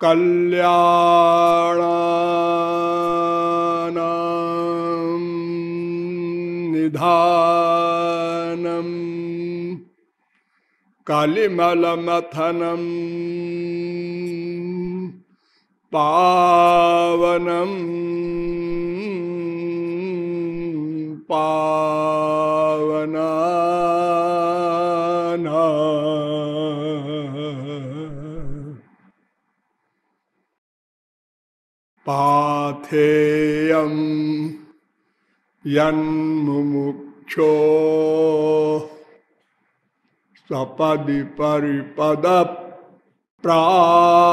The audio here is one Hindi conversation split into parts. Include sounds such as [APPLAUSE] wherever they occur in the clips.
कल्याण निधानम कालिमलमथनम पावनम पावना पाथेयं यन्मुमुक्षो सपदि परिपद प्राप्तये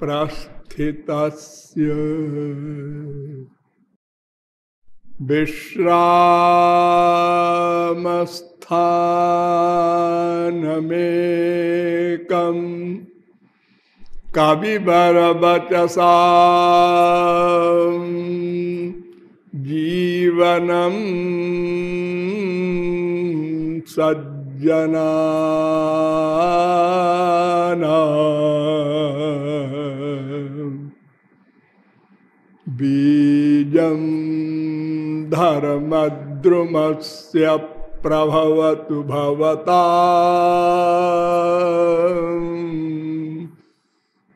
प्रस्थितस्य विश्रामस्थानमेकम् कविबरवचसा जीवनम् सज्जना बीजं धर्मद्रुमस्य प्रभवतु भवता।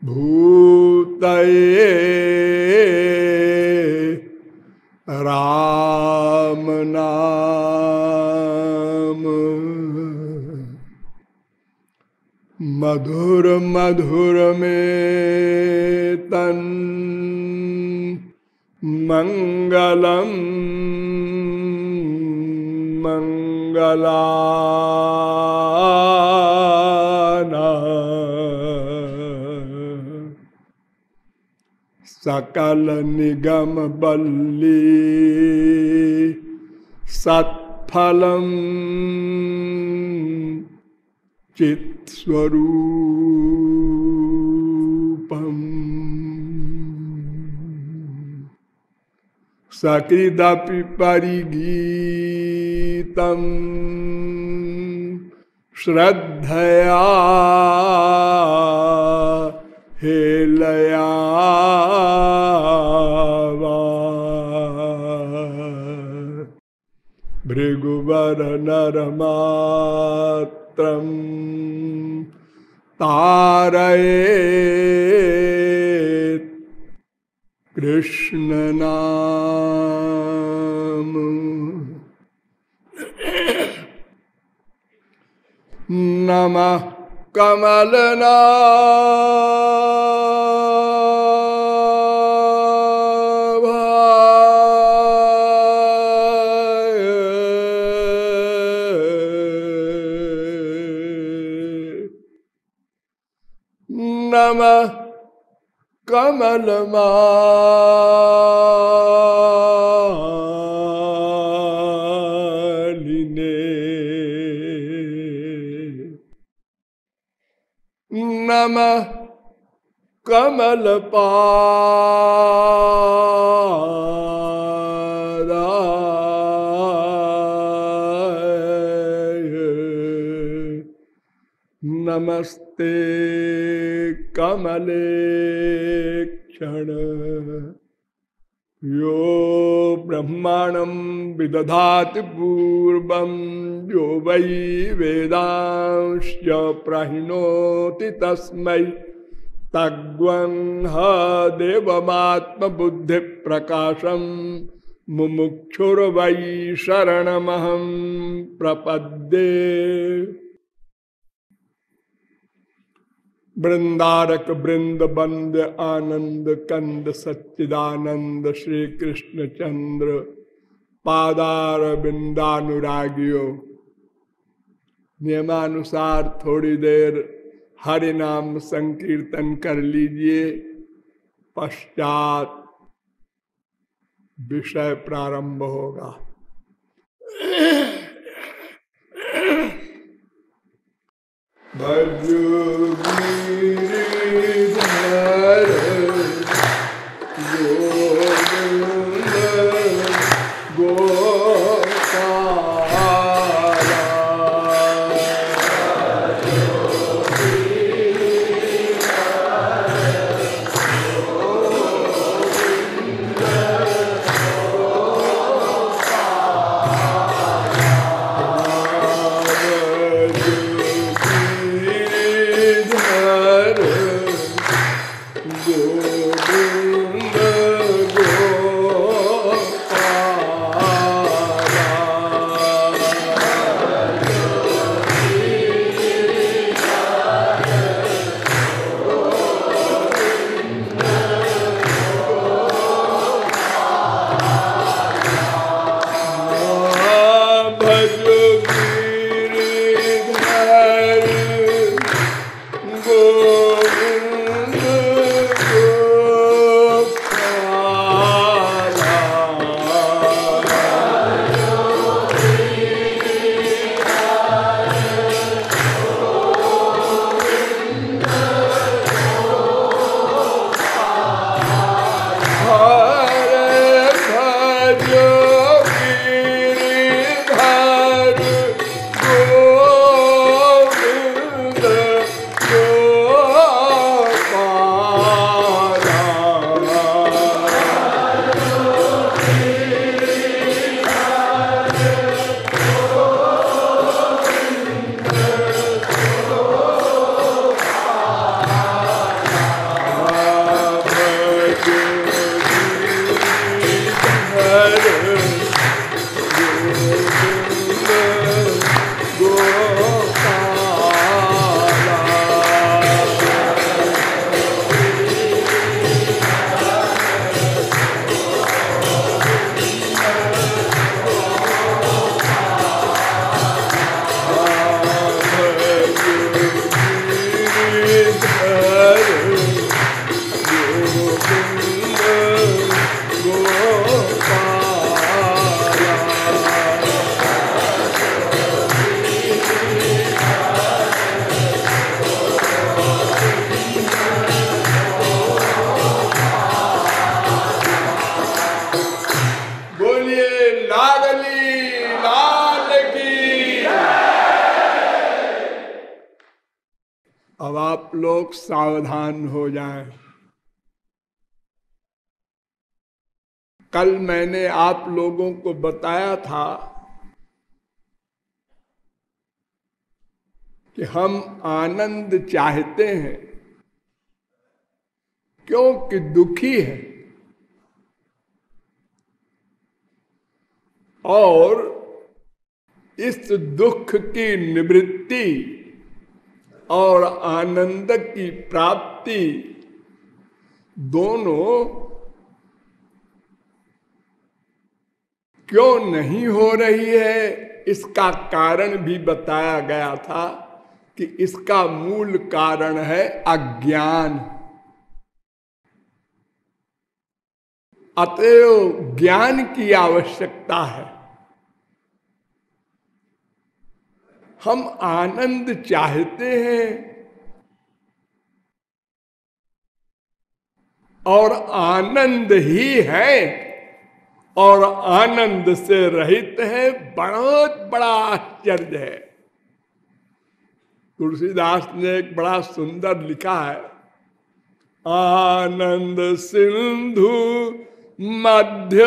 भूतये राम नाम। मधुर मधुर में तन मंगलम मंगला सकल निगम बल्ली सत्फलम चित्स्वरूपम। सकृदपि परिगीतम श्रद्धया हेलया भृगुवर नरमात्रम तारये कृष्ण नाम कमलना नमः कमलमा नमः कमल नमस्ते। कमले क्षण। यो ब्रह्माणं विदधाति पूर्वं, यो वै वेदांश्च प्रहिणोति तस्मै। तग्वं ह देवमात्मबुद्धिप्रकाशं, मुमुक्षुर्वै शरणमहं प्रपद्ये। वृंदारक वृंद बंद आनंद कंद सच्चिदानंद श्री कृष्ण चंद्र पादार बिंदानुरागियो। नियमानुसार थोड़ी देर हरि नाम संकीर्तन कर लीजिए। पश्चात विषय प्रारंभ होगा। गोपाला लोगों को बताया था कि हम आनंद चाहते हैं, क्योंकि दुखी है। और इस दुख की निवृत्ति और आनंद की प्राप्ति दोनों क्यों नहीं हो रही है? इसका कारण भी बताया गया था कि इसका मूल कारण है अज्ञान। अतएव ज्ञान की आवश्यकता है। हम आनंद चाहते हैं और आनंद ही है। और आनंद से रहित है, बहुत बड़ा आश्चर्य है। तुलसीदास ने एक बड़ा सुंदर लिखा है, आनंद सिंधु मध्य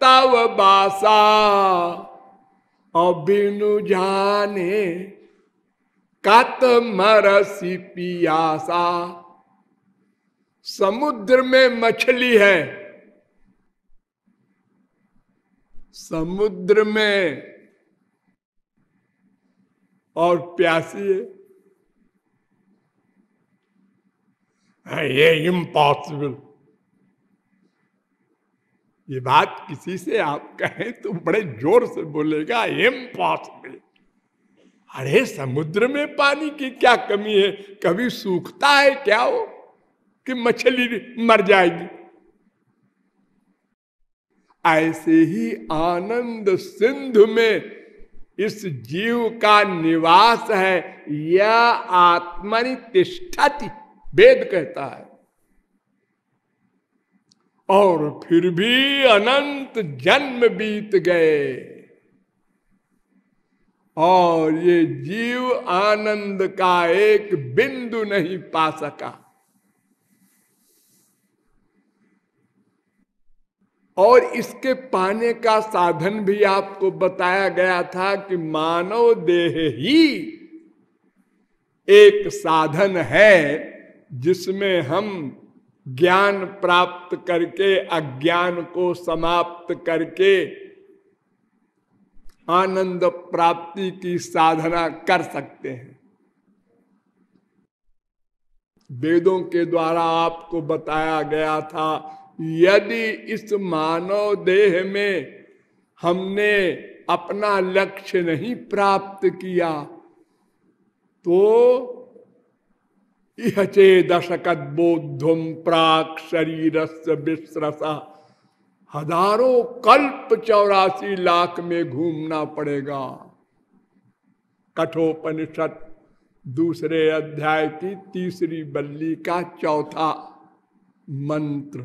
तव बासा, अबिनु जाने कत मरसी पियासा। समुद्र में मछली है समुद्र में और प्यासी है। ये इम्पॉसिबल ये बात किसी से आप कहें तो बड़े ज़ोर से बोलेगा इम्पॉसिबल अरे, समुद्र में पानी की क्या कमी है? कभी सूखता है क्या वो? कि मछली मर जाएगी। ऐसे ही आनंद सिंधु में इस जीव का निवास है यह आत्मनि तिष्ठति वेद कहता है। और फिर भी अनंत जन्म बीत गए। और ये जीव आनंद का एक बिंदु नहीं पा सका। और इसके पाने का साधन भी आपको बताया गया था कि मानव देह ही एक साधन है, जिसमें हम ज्ञान प्राप्त करके, अज्ञान को समाप्त करके आनंद प्राप्ति की साधना कर सकते हैं। वेदों के द्वारा आपको बताया गया था यदि इस मानव देह में हमने अपना लक्ष्य नहीं प्राप्त किया तो इहचे दशकत बोधुम प्राक शरीर विश्रसा हज़ारों कल्प चौरासी लाख में घूमना पड़ेगा। कठोपनिषद दूसरे अध्याय की तीसरी बल्ली का चौथा मंत्र।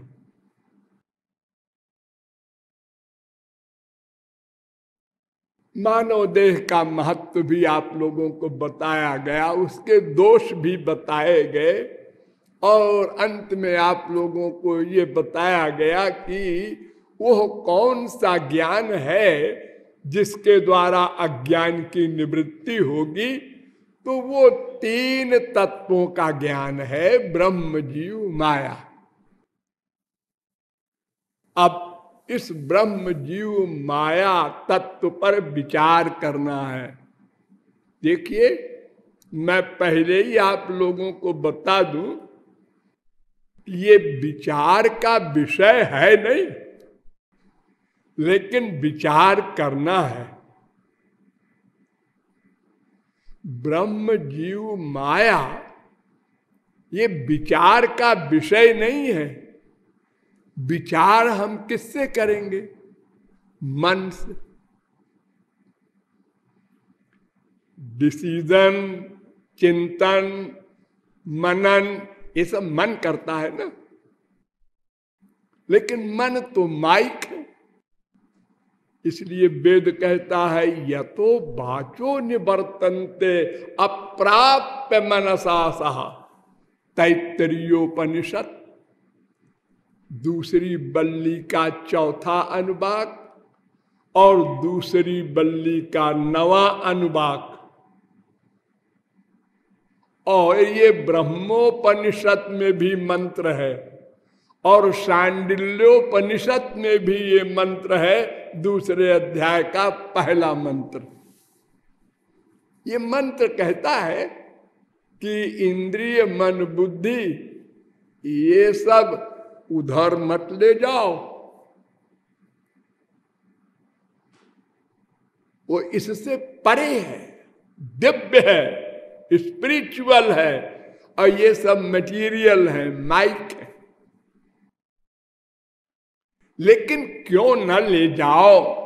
मानव देह का महत्व भी आप लोगों को बताया गया, उसके दोष भी बताए गए, और अंत में आप लोगों को ये बताया गया कि वह कौन सा ज्ञान है जिसके द्वारा अज्ञान की निवृत्ति होगी? तो वो तीन तत्वों का ज्ञान है, ब्रह्म, जीव, माया। अब इस ब्रह्म जीव माया तत्व पर विचार करना है। देखिए, मैं पहले ही आप लोगों को बता दूँ, ये विचार का विषय है नहीं, लेकिन विचार करना है। ब्रह्म जीव माया, ये विचार का विषय नहीं है। विचार हम किससे करेंगे? मन से। डिसीज़न चिंतन, मनन, ये सब मन करता है ना? लेकिन मन तो माइक है। इसलिए वेद कहता है, यतो बाचो निवर्तनते, अप्राप्य मनसा सह। तैतरीयोपनिषद दूसरी बल्ली का चौथा अनुवाक और दूसरी बल्ली का नवा अनुवाक और ये ब्रह्मोपनिषद में भी मंत्र है और सांडिल्योपनिषद में भी ये मंत्र है, दूसरे अध्याय का पहला मंत्र। ये मंत्र कहता है कि इंद्रिय मन बुद्धि, ये सब उधर मत ले जाओ। वो इससे परे है, दिव्य है स्पिरिचुअल है, और ये सब मटेरियल है माइक है। लेकिन क्यों न ले जाओ?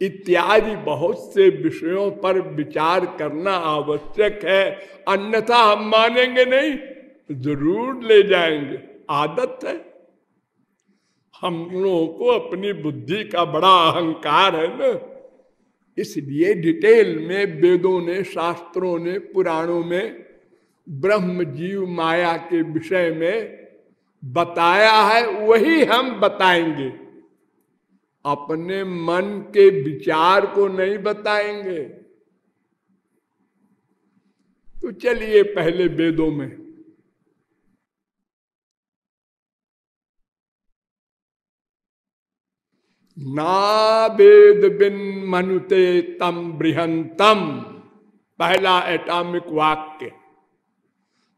इत्यादि बहुत से विषयों पर विचार करना आवश्यक है, अन्यथा हम मानेंगे नहीं। ज़रूर ले जाएँगे। आदत है। हम लोगों को अपनी बुद्धि का बड़ा अहंकार है ना। इसलिए डिटेल में, वेदों ने, शास्त्रों ने, पुराणों में, ब्रह्म जीव माया के विषय में बताया है, वही हम बताएँगे। अपने मन के विचार को नहीं बताएँगे। तो चलिए पहले वेदों में। ना वेद बिन मनुते तम बृहंतम। पहला एटॉमिक वाक्य।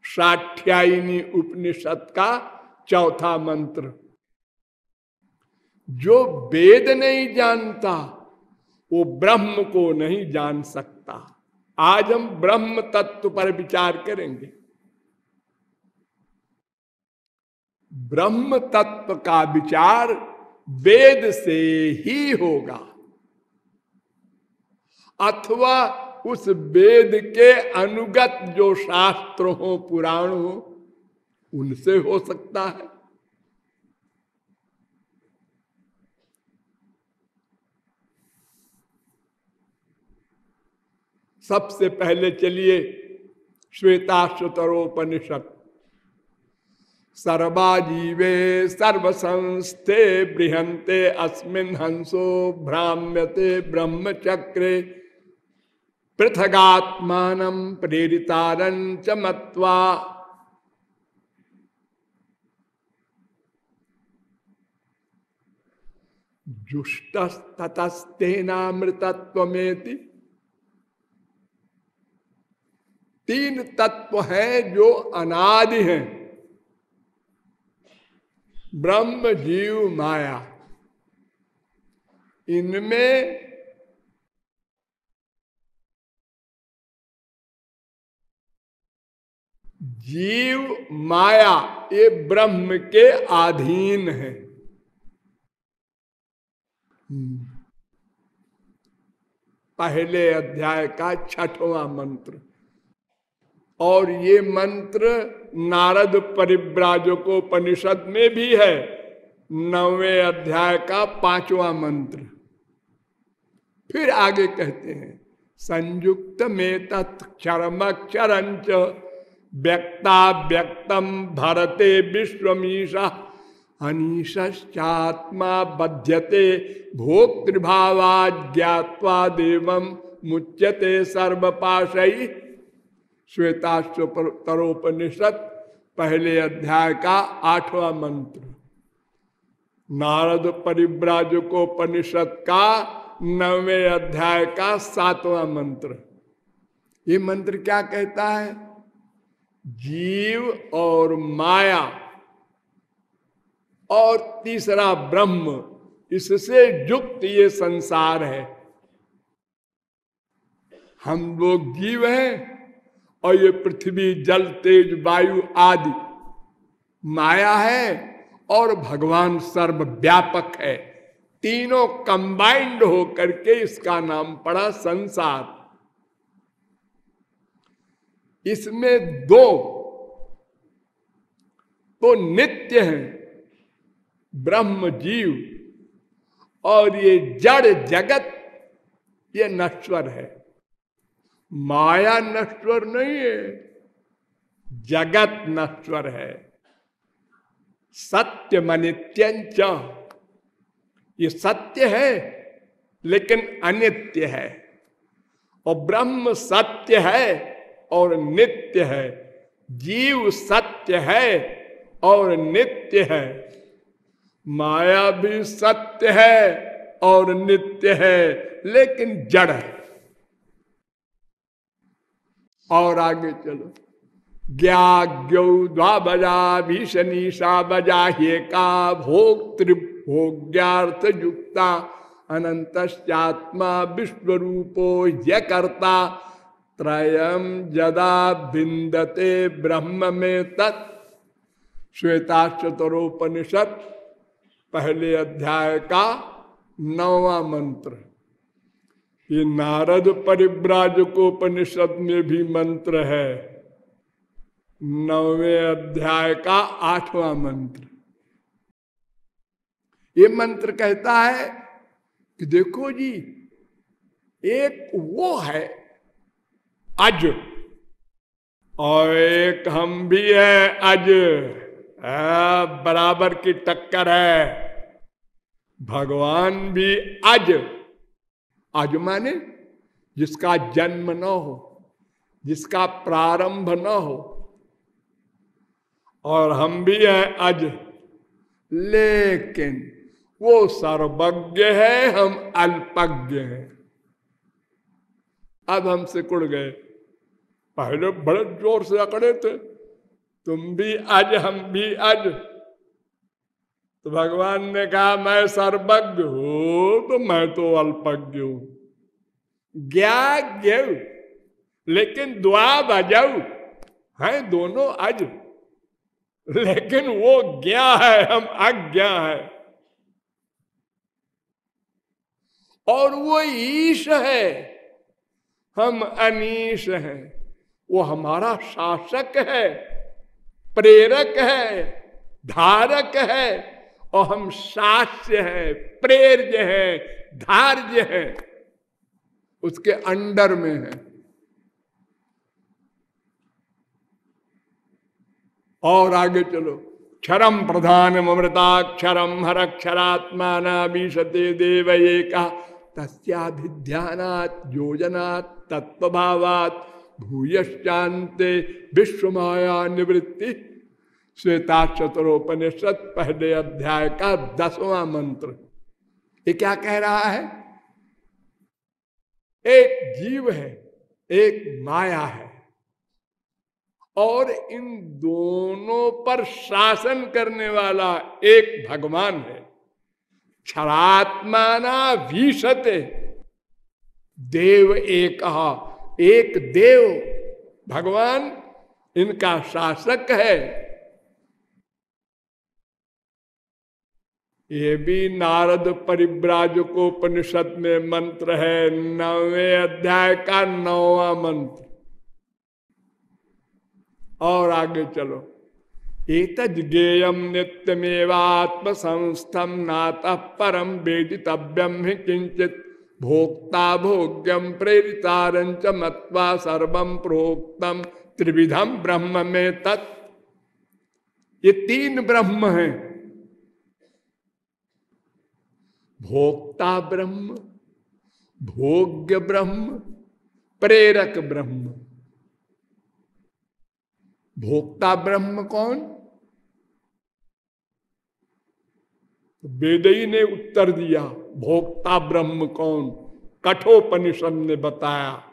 साठ्यायनी उपनिषद का चौथा मंत्र। जो वेद नहीं जानता, वो ब्रह्म को नहीं जान सकता। आज हम ब्रह्म तत्व पर विचार करेंगे। ब्रह्म तत्व का विचार वेद से ही होगा। अथवा उस वेद के अनुगत जो शास्त्र हो, पुराण हो, उनसे हो सकता है। सबसे पहले चलिए श्वेताश्वतरोपनिषद। सर्वाजीवे सर्वसंस्थे बृहंते अस्मिन हंसो भ्राम्यते ब्रह्मचक्रे। पृथगात्मान प्रेरितारंच मत्वा। जुष्टस्तस्तेनामृतत्वमेति तीन तत्व है जो अनादि हैं। ब्रह्म जीव माया। इनमें जीव माया, ये ब्रह्म के अधीन है। पहले अध्याय का छठवां मंत्र। और ये मंत्र नारद परिव्राजकोपनिषद में भी है। नवे अध्याय का पांचवा मंत्र। फिर आगे कहते हैं, संयुक्त में तत्क्षरमक्षरंच व्यक्ता व्यक्तम भरते विश्वमीशा अनीशात्मा बध्यते भोक्तृभावा ज्ञावा देव मुच्यते सर्वपाशई श्वेताश्वतरोपनिषद पहले अध्याय का आठवां मंत्र। नारद परिव्राजकोपनिषद का नवे अध्याय का सातवां मंत्र। ये मंत्र क्या कहता है? जीव और माया और तीसरा ब्रह्म, इससे युक्त ये संसार है। हम लोग जीव हैं और ये पृथ्वी, जल, तेज, वायु आदि माया है और भगवान सर्वव्यापक है। तीनों कंबाइंड होकर के इसका नाम पड़ा संसार। इसमें दो तो नित्य है, ब्रह्म जीव और ये जड़ जगत, ये नश्वर है। माया नश्वर नहीं है, जगत नश्वर है। सत्य मनित्यंच ये सत्य है, लेकिन अनित्य है। और ब्रह्म सत्य है और नित्य है। जीव सत्य है और नित्य है। माया भी सत्य है और नित्य है, लेकिन जड़ है। और आगे चलो। बजा भीषणी सा बजा हे का भोक्तृभोग्यार्थ युक्ता अनंतश्चात्मा विश्व रूपो ये कर्ता त्रयम जदा बिंदते ब्रह्म में तत् श्वेता चतरोपनिषद पहले अध्याय का नवा मंत्र। ये नारद परिव्राजकोपनिषद में भी मंत्र है। नवे अध्याय का आठवां मंत्र। ये मंत्र कहता है कि देखो जी, एक वो है, अज। और एक हम भी है, अज। बराबर की टक्कर है। भगवान भी अज। अज माने जिसका जन्म न हो, जिसका प्रारंभ न हो। और हम भी हैं अज लेकिन वो सर्वज्ञ है, हम अल्पज्ञ हैं। अब हम सिकुड़ गए। पहले बड़े ज़ोर से अकड़े थे। तुम भी अज हम भी अज तो भगवान ने कहा, मैं सर्वज्ञ हूँ तो मैं तो अल्पज्ञ हूँ। ज्ञाज्ञ लेकिन द्वा बजाऊ है दोनों अज, लेकिन वो ज्ञा है, हम अज्ञा है। और वो ईश है, हम अनीश हैं। वो हमारा शासक है, प्रेरक है, धारक है और हम सास्य है, प्रेर्य है, धार्य है। उसके अंडर में है। और आगे चलो। क्षरम प्रधान अमृताक्षरम हर क्षरात्मा नाभीषते देव एक तस्याभिध्यानात् योजनात् भूयश्चान्ते विश्व माया निवृत्ति। श्वेता चतुरोपनिषद पहले अध्याय का दसवां मंत्र। ये क्या कह रहा है? एक जीव है, एक माया है, और इन दोनों पर शासन करने वाला एक भगवान है। क्षरात्माना भीषते देव एक एक देव। भगवान इनका शासक है ये भी नारद परिव्राजकोपनिषद में मंत्र है, नवे अध्याय का नौवा मंत्र। और आगे चलो। एक गेयम नित्यमेवात्म संस्थम नातः परम वेदितव्यम ही किंचित भोक्ता भोग्यम प्रेरितारंच मत्वा सर्व प्रोक्तम त्रिविधम ब्रह्म में तत्। ये तीन ब्रह्म हैं। भोक्ता ब्रह्म, भोग्य ब्रह्म, प्रेरक ब्रह्म। भोक्ता ब्रह्म कौन? वेदई ने उत्तर दिया, भोक्ता ब्रह्म कौन? कठोपनिषद ने बताया।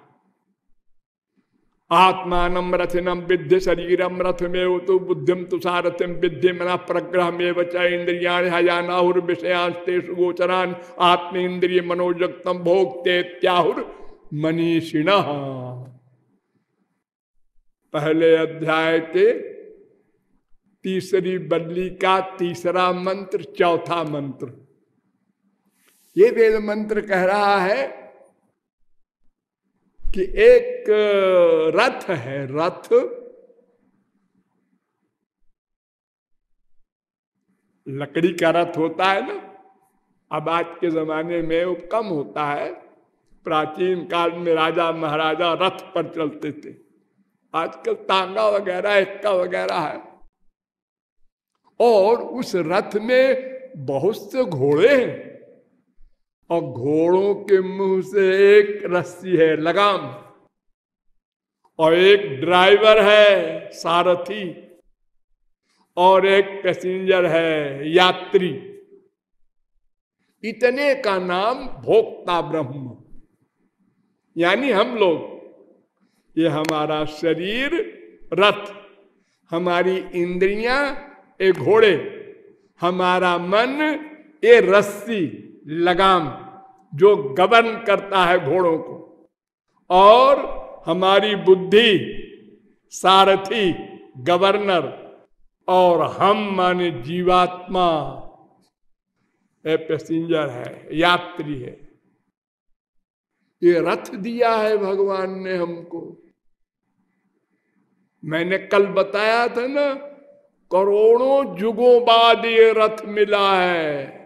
आत्मान रथिनम विद्य शरीरम रथ में तो बुद्धिम तुषारथिम विद्य मना प्रग्रह में वचा इंद्रिया हजानाहुर विषयांस्ते गोचरान आत्म इंद्रिय मनोजगतम भोगते त्याहुर मनीषिण पहले अध्याय के तीसरी बल्ली का तीसरा मंत्र, चौथा मंत्र। ये वेद मंत्र कह रहा है कि एक रथ है, रथ। लकड़ी का रथ होता है ना, अब आज के जमाने में वो कम होता है। प्राचीन काल में राजा महाराजा रथ पर चलते थे। आजकल तांगा वगैरह, इक्का वगैरह है। और उस रथ में बहुत से घोड़े हैं। और घोड़ों के मुँह से एक रस्सी है लगाम। और एक ड्राइवर है सारथी। और एक पैसेंजर है यात्री। इतने का नाम भोक्ता ब्रह्म। यानी हम लोग, ये हमारा शरीर रथ, हमारी इंद्रियाँ एक घोड़े, हमारा मन, ये रस्सी। लगाम, जो गवर्न करता है घोड़ों को। और हमारी बुद्धि सारथी गवर्नर और हम माने जीवात्मा। पैसेंजर है, यात्री है। ये रथ दिया है भगवान ने हमको। मैंने कल बताया था ना, करोड़ों जुगों बाद ये रथ मिला है।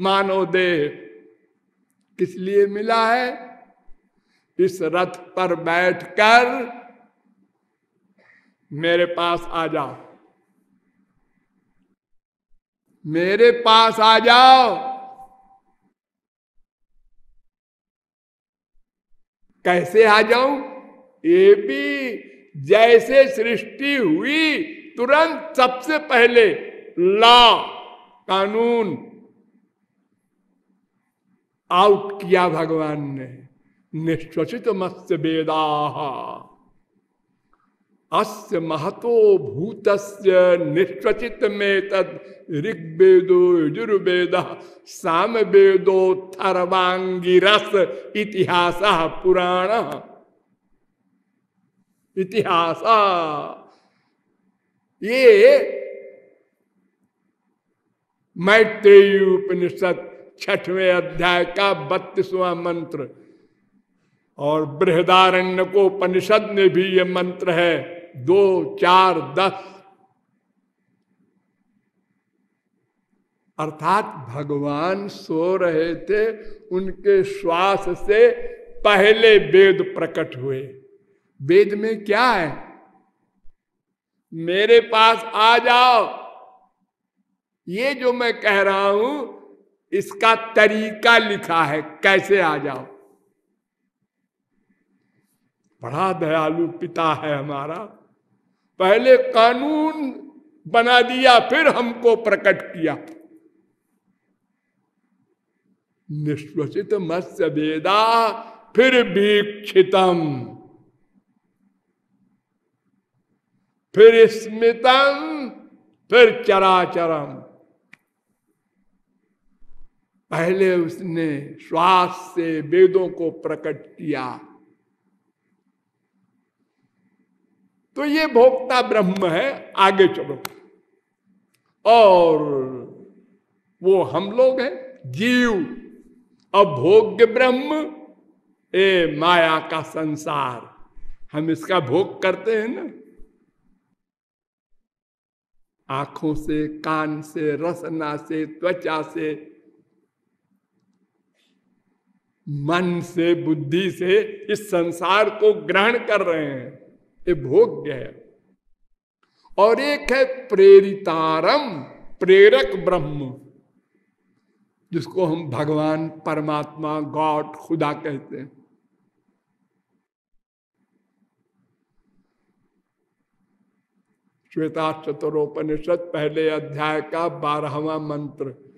मानव देह किस लिए मिला है? इस रथ पर बैठकर मेरे पास आ जाओ। मेरे पास आ जाओ। कैसे आ जाऊँ? ये भी जैसे सृष्टि हुई, तुरंत सबसे पहले लॉ, कानून आउट किया भगवान ने। निश्वसित मत्स्य वेदा अस्य महतो भूत निश्वचित में तद ऋग्वेदो यजुर्वेद साम वेदो थर्वांगिरस इतिहास पुराण। इतिहास। ये मैत्रेय उपनिषद छठवें अध्याय का बत्तीसवां मंत्र। और बृहदारण्य को उपनिषद में भी ये मंत्र है, दो, चार, दस। अर्थात भगवान सो रहे थे, उनके श्वास से पहले वेद प्रकट हुए। वेद में क्या है? मेरे पास आ जाओ। ये जो मैं कह रहा हूँ इसका तरीका लिखा है, कैसे आ जाओ? बड़ा दयालु पिता है हमारा। पहले कानून बना दिया, फिर हमको प्रकट किया। निश्वसित मत्स्य वेदा फिर वीक्षितम। फिर स्मितम, फिर चराचरम। पहले उसने श्वास से वेदों को प्रकट किया। तो ये भोक्ता ब्रह्म है, आगे चलो। और वो हम लोग हैं, जीव, अभोग्य ब्रह्म, ए माया का संसार। हम इसका भोग करते हैं ना। आँखों से, कान से, रसना से, त्वचा से मन से, बुद्धि से इस संसार को ग्रहण कर रहे हैं। ये भोग्य है। और एक है प्रेरितारम, प्रेरक ब्रह्म, जिसको हम भगवान, परमात्मा, गॉड, खुदा कहते हैं। श्वेता चतुरोपनिषद पहले अध्याय का बारहवा मंत्र।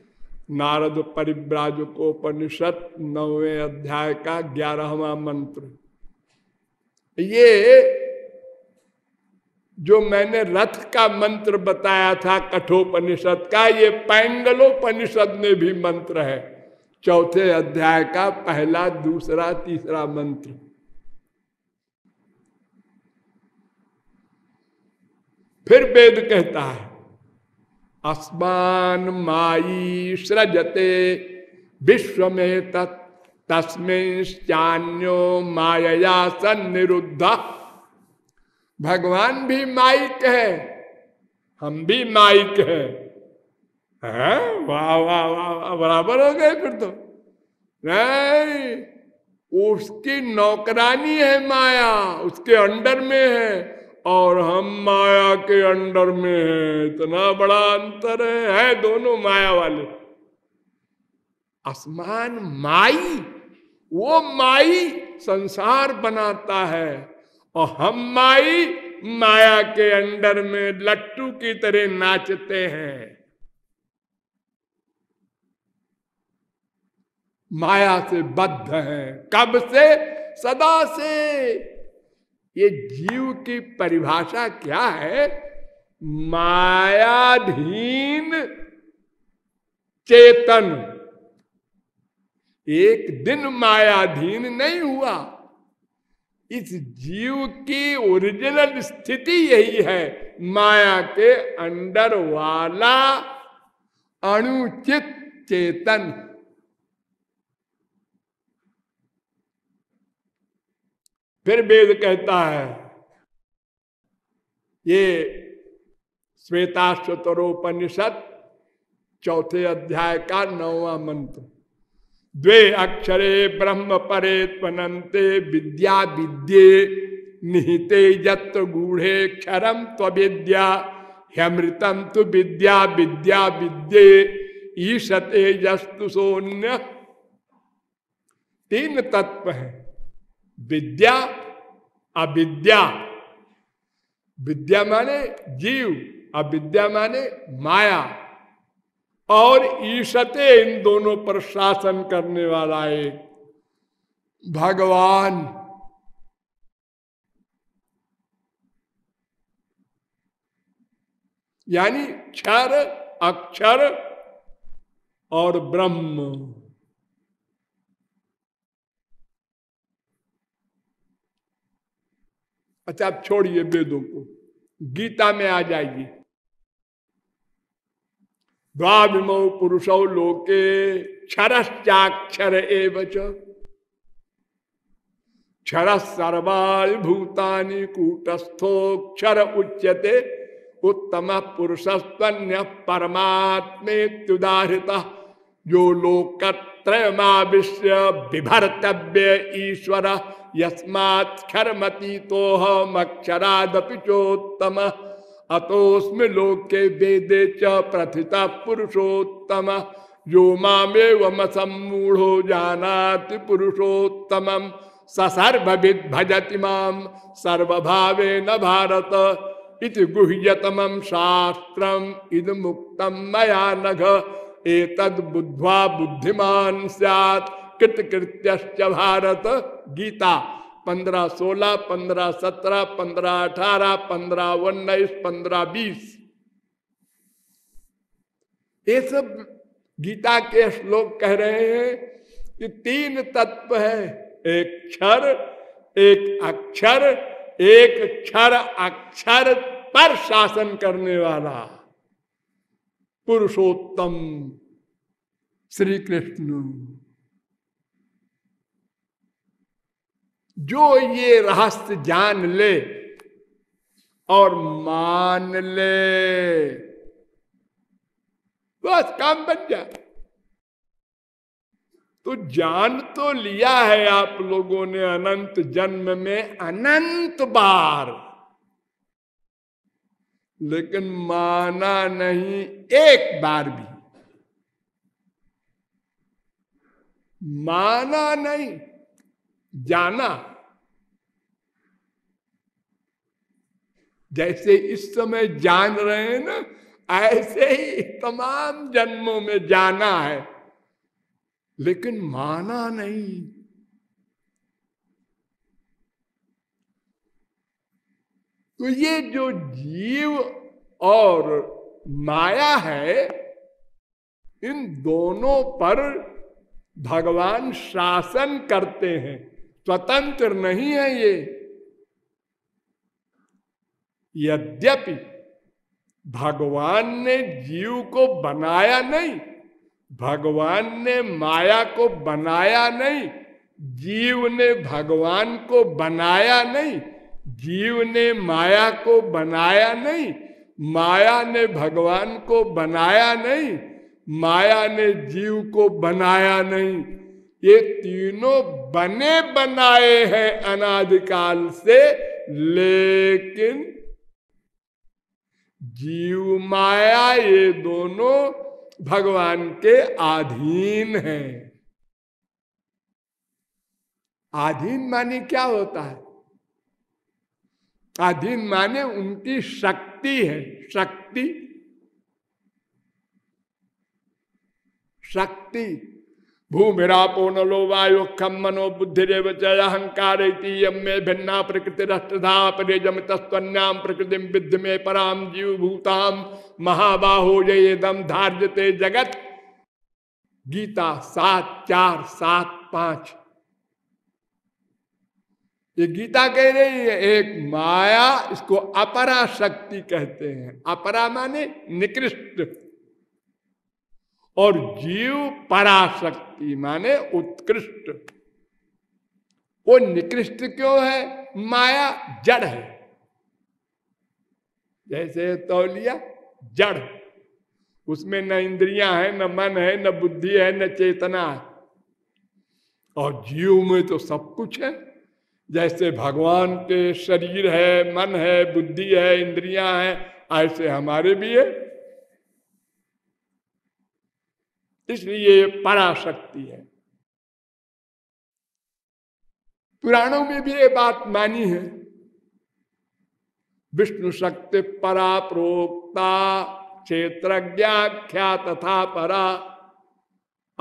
नारद परिव्राजकोपनिषद नौवे अध्याय का ग्यारहवा मंत्र। ये जो मैंने रथ का मंत्र बताया था कठोपनिषद का, ये पैंगलोपनिषद में भी मंत्र है। चौथे अध्याय का पहला, दूसरा, तीसरा मंत्र। फिर वेद कहता है अस्मान माई सृजते। विश्व में तत् तस्मेन्यो माया सन्निरुद्ध। भगवान भी माइक है। हम भी माइक है। है वाह वाह वाह, बराबर हो गए फिर तो। नहीं, उसकी नौकरानी है माया, उसके अंडर में है। और हम माया के अंडर में है इतना बड़ा अंतर है, है दोनों माया वाले। आसमान माई वो माई संसार बनाता है और हम माई माया के अंडर में लट्टू की तरह नाचते हैं। माया से बद्ध है कब से? सदा से। ये जीव की परिभाषा क्या है? मायाधीन चेतन। एक दिन मायाधीन नहीं हुआ। इस जीव की ओरिजिनल स्थिति यही है। माया के अंडर वाला अनुचित चेतन। फिर वेद कहता है, ये श्वेताश्वतरोपनिषद चौथे अध्याय का नौवा मंत्र। द्वे अक्षरे ब्रह्म परे त्वनते विद्या विद्ये निहिते यत्र गूढ़े क्षरम त्विद्या ह्यमृतम तु विद्या विद्या विद्ये ईशते यस्तु सोन्य। तीन तत्व है। विद्या अविद्या विद्या माने जीव अविद्या माने माया और ईशते इन दोनों पर शासन करने वाला एक भगवान। यानी क्षर, अक्षर और ब्रह्म। अच्छा आप छोड़िए वेदों को। गीता में आ जाइए द्वामो पुरुषो लोके क्षरश्चाक्षर एवच क्षर सर्वाल भूतानि कूटस्थोक्षर उच्यते। उत्तम पुरुषस्तन्य परमात्मे परमात्मेत्युदाहृत जो लोकत्रयमाविश्य विभर्तव्य ईश्वर यस्मात्मती तो हम अक्षरादपि चोत्तम। अतोस्म लोके वेदे च प्रथिता पुरुषोत्तम। जो मामे वम सम्मूढ़ो जानाति पुरुषोत्तम सर्वविद भजति माम न भारत। इति गुह्यतम शास्त्रम इद मुक्तम मया नघ। एतद बुद्ध्वा बुद्धिमान सैत् कृतकृत्य भारत गीता। पंद्रह सोलह, पंद्रह सत्रह, पंद्रह अठारह, पंद्रह उन्नीस, पंद्रह बीस। ये सब गीता के श्लोक कह रहे हैं कि तीन तत्व है। एक क्षर, एक अक्षर, एक क्षर अक्षर पर शासन करने वाला। पुरुषोत्तम। श्री कृष्ण जो ये रहस्य जान ले और मान ले, बस काम बन जाए। तो जान तो लिया है आप लोगों ने अनंत जन्म में, अनंत बार। लेकिन माना नहीं एक बार भी। माना नहीं, जाना। जैसे इस समय जान रहे हैं ना, ऐसे ही तमाम जन्मों में जाना है। लेकिन माना नहीं। तो ये जो जीव और माया है, इन दोनों पर भगवान शासन करते हैं। स्वतंत्र नहीं है ये। यद्यपि भगवान ने जीव को बनाया नहीं, भगवान ने माया को बनाया नहीं, जीव ने भगवान को बनाया नहीं जीव ने माया को बनाया नहीं, माया ने भगवान को बनाया नहीं, माया ने जीव को बनाया नहीं। ये तीनों बने बनाए हैं अनादिकाल से, लेकिन जीव माया ये दोनों भगवान के अधीन हैं। अधीन माने क्या होता है? अधीन माने उनकी शक्ति है, शक्ति। शक्ति। भूमिरापो नलो वायु खम मनो बुद्धि अहंकार भिन्ना प्रकृति रष्टधा प्रकृति विद्ध में पराम जीव भूताम महाबाहो जयदम धार्यते जगत। गीता सात, चार, सात, पाँच। ये गीता कह रही है एक माया इसको अपरा शक्ति कहते हैं। अपरा माने निकृष्ट। और जीव पराशक्ति माने उत्कृष्ट। वो निकृष्ट क्यों है? माया जड़ है। जैसे तौलिया, जड़। उसमें न इंद्रियाँ है, न मन है, न बुद्धि है, न चेतना है। और जीव में तो सब कुछ है। जैसे भगवान के शरीर है, मन है, बुद्धि है, इंद्रियाँ हैं, ऐसे हमारे भी है। इसलिए पराशक्ति है। पुराणों में भी ये बात मानी है। विष्णु शक्ति परा प्रोक्ता क्षेत्रज्ञाख्या तथा परा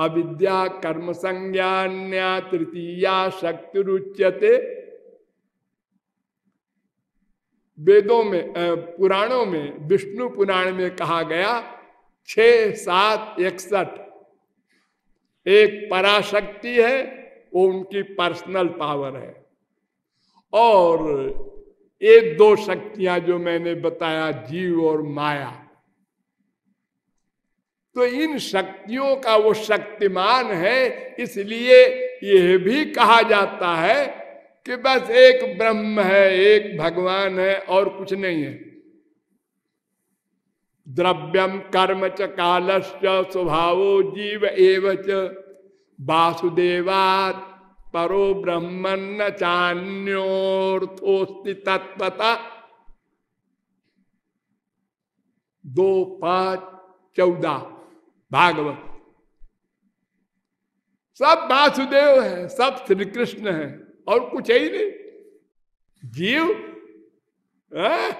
अविद्या कर्म संज्ञान्या तृतीया शक्ति रुच्यते वेदों में पुराणों में, विष्णु पुराण में कहा गया, छ, सात, इकसठ। एक पराशक्ति है, वो उनकी पर्सनल पावर है। और ये दो शक्तियाँ जो मैंने बताया, जीव और माया। तो इन शक्तियों का वो शक्तिमान है, इसलिए यह भी कहा जाता है कि बस एक ब्रह्म है, एक भगवान है और कुछ नहीं है। द्रव्यम कर्म च कालश्च स्वभावो जीव एवच। वासुदेवात परो ब्रह्मन्न चान्योर्थोस्ति तत्वता दो, पाँच, चौदह। भागवत। सब वासुदेव है, सब श्री कृष्ण है, और कुछ है ही नहीं। जीव आ?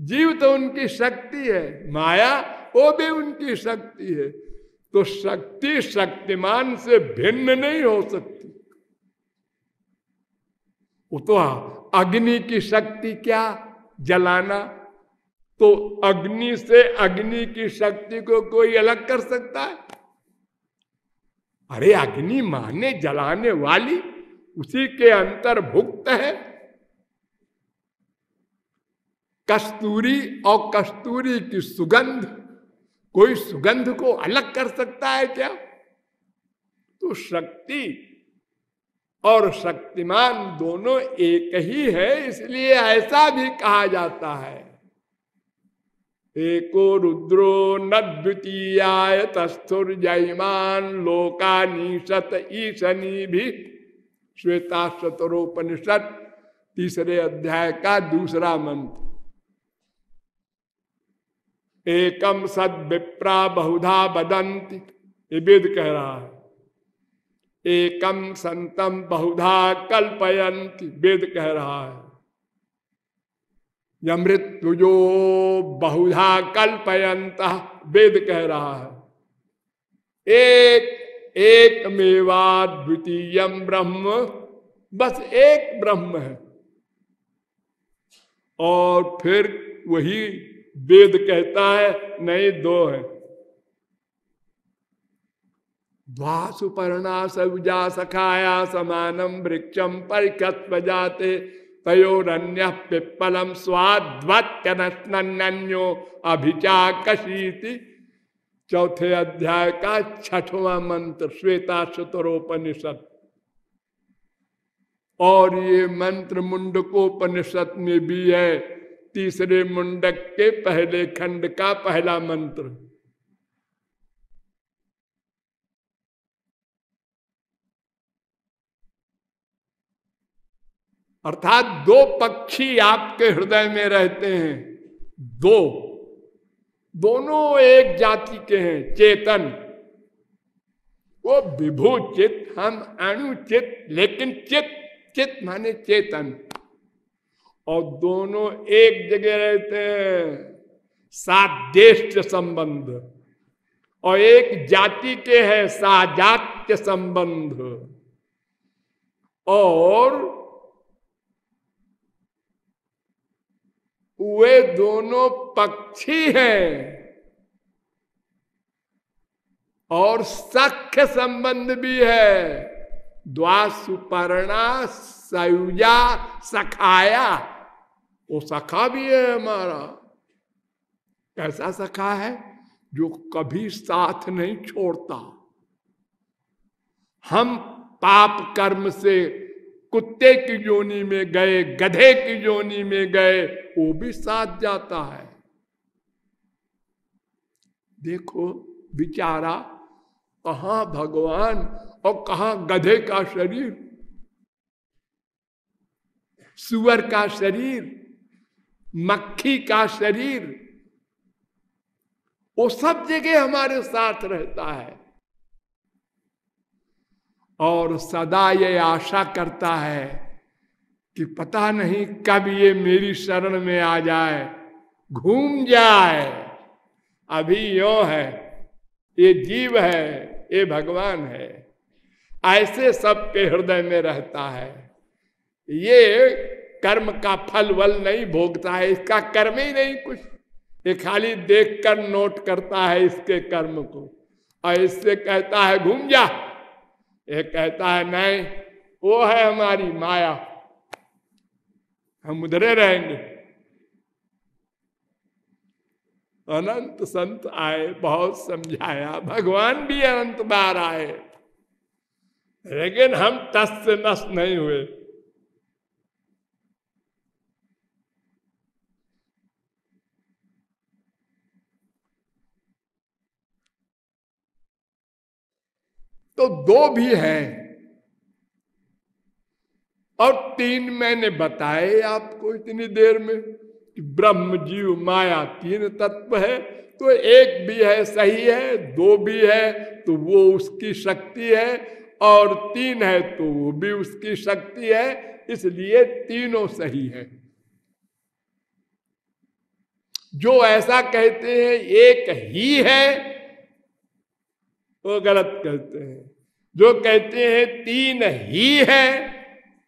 जीव तो उनकी शक्ति है, माया, वो भी उनकी शक्ति है। तो शक्ति शक्तिमान से भिन्न नहीं हो सकती। वो तो अग्नि की शक्ति क्या? जलाना। तो अग्नि से अग्नि की शक्ति को कोई अलग कर सकता है? अरे, अग्नि माने जलाने वाली, उसी के अंतर्भुक्त है। कस्तूरी और कस्तूरी की सुगंध, कोई सुगंध को अलग कर सकता है क्या? तो शक्ति और शक्तिमान दोनों एक ही है, इसलिए ऐसा भी कहा जाता है। एको रुद्रो न द्वितीय तस्थुर जयमान लोकानीशत ईशनी भी श्वेता शतरोपनिषद तीसरे अध्याय का दूसरा मंत्र। एकम सद विप्रा बहुधा बदंती ये वेद कह रहा है। एकम संतम बहुधा कल्पयंती वेद कह रहा है। यमृत्युजो बहुधा कल्पयंत वेद कह रहा है। एक एक मेवा द्वितीय ब्रह्म, बस एक ब्रह्म है। और फिर वही वेद कहता है, नहीं, दो है। द्वासुपर्णा सजा सखाया समानम वृक्षम परिकत्व जाते तयोरन्य पिप्पलम स्वाद्वत्यो अभिचाकशीति चौथे अध्याय का छठवां मंत्र श्वेता शतरोपनिषद और ये मंत्र मुंडकोपनिषद में भी है, तीसरे मुंडक के पहले खंड का पहला मंत्र। अर्थात दो पक्षी आपके हृदय में रहते हैं। दो। दोनों एक जाति के हैं, चेतन। वो विभू चित हम अणुचित लेकिन चित चित माने चेतन। और दोनों एक जगह रहते हैं सात साध्येष्ट संबंध। और एक जाति के है, साजात्य संबंध। और वे दोनों पक्षी हैं। और सख्य संबंध भी है। द्वासुपर्णा सयुजा सखाया। वो सखा भी है हमारा। कैसा सखा है जो कभी साथ नहीं छोड़ता। हम पाप कर्म से कुत्ते की जोनी में गए, गधे की जोनी में गए, वो भी साथ जाता है। देखो बिचारा कहा भगवान और कहा गधे का शरीर? सुअर का शरीर, मक्खी का शरीर, वो सब जगह हमारे साथ रहता है। और सदा ये आशा करता है कि पता नहीं कब ये मेरी शरण में आ जाए, घूम जाए। अभी यो है, ये जीव है, ये भगवान है। ऐसे सबके हृदय में रहता है। ये कर्म का फल वल नहीं भोगता है, इसका कर्म ही नहीं कुछ। ये खाली देखकर नोट करता है इसके कर्म को और इससे कहता है, घूम जा। ये कहता है, नहीं, वो है हमारी माया। हम उधरे रहेंगे। अनंत संत आए, बहुत समझाया। भगवान भी अनंत बार आए, लेकिन हम तस् से नष्ट नहीं हुए। तो दो भी हैं। और तीन मैंने बताए आपको इतनी देर में कि ब्रह्म जीव माया तीन तत्व है। तो एक भी है, सही है, दो भी है तो वो उसकी शक्ति है। और तीन है तो वो भी उसकी शक्ति है। इसलिए तीनों सही है। जो ऐसा कहते हैं, एक ही है वो गलत कहते हैं। जो कहते हैं, तीन ही है,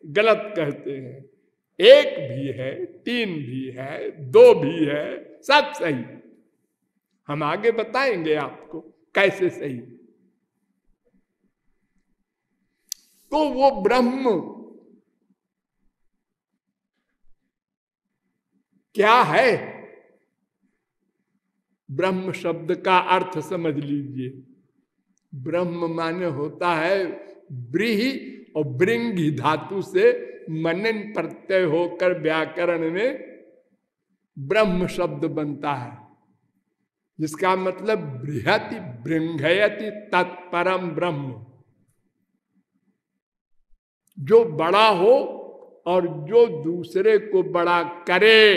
गलत कहते हैं। एक भी है, तीन भी है, दो भी है, सब सही। हम आगे बताएँगे आपको कैसे सही। तो वो ब्रह्म क्या है? ब्रह्म शब्द का अर्थ समझ लीजिए। ब्रह्म माने होता है, ब्रीही और ब्रिंगी धातु से मनन प्रत्यय होकर व्याकरण में ब्रह्म शब्द बनता है। जिसका मतलब बृहति बृंगयति तत्परम ब्रह्म। जो बड़ा हो और जो दूसरे को बड़ा करे,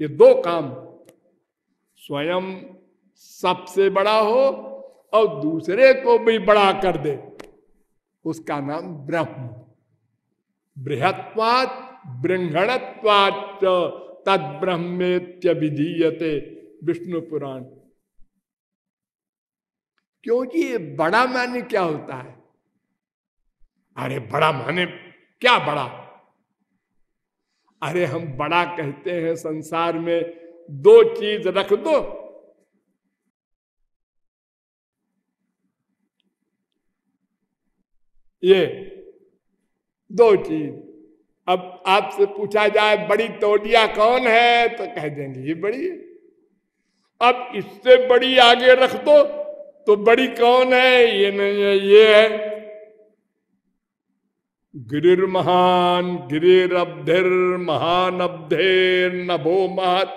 ये दो काम। स्वयं सबसे बड़ा हो और दूसरे को भी बड़ा कर दे। उसका नाम ब्रह्म। बृहत्वात बृंगणत्वाच तद ब्रह्मेत्य विधीयते विष्णु पुराण। क्योंकि ये बड़ा माने क्या होता है? अरे बड़ा माने क्या बड़ा? अरे हम बड़ा कहते हैं संसार में दो चीज़ रख दो ये दो चीज़। अब आपसे पूछा जाए, बड़ी तोड़िया कौन है? तो कह देंगे, ये बड़ी है। अब इससे बड़ी आगे रख दो तो बड़ी कौन है? ये नहीं है, ये है। गिरिर महान, गिरिर अब्धिर, महान अब्धेर, नभो महत।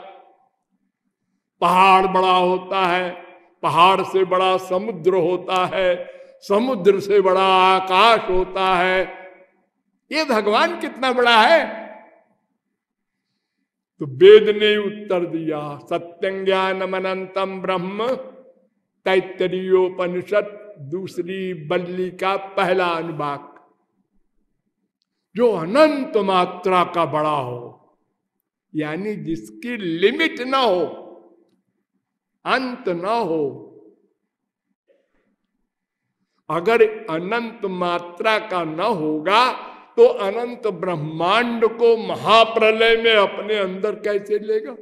पहाड़ बड़ा होता है, पहाड़ से बड़ा समुद्र होता है समुद्र से बड़ा आकाश होता है। ये भगवान कितना बड़ा है? तो वेद ने उत्तर दिया, सत्यं ज्ञानम अनंतम ब्रह्म तैतरीयोपनिषद दूसरी बल्ली का पहला अनुवाक। जो अनंत मात्रा का बड़ा हो, यानी जिसकी लिमिट ना हो, अंत ना हो अगर अनंत मात्रा का न होगा तो अनंत ब्रह्मांड को महाप्रलय में अपने अंदर कैसे लेगा?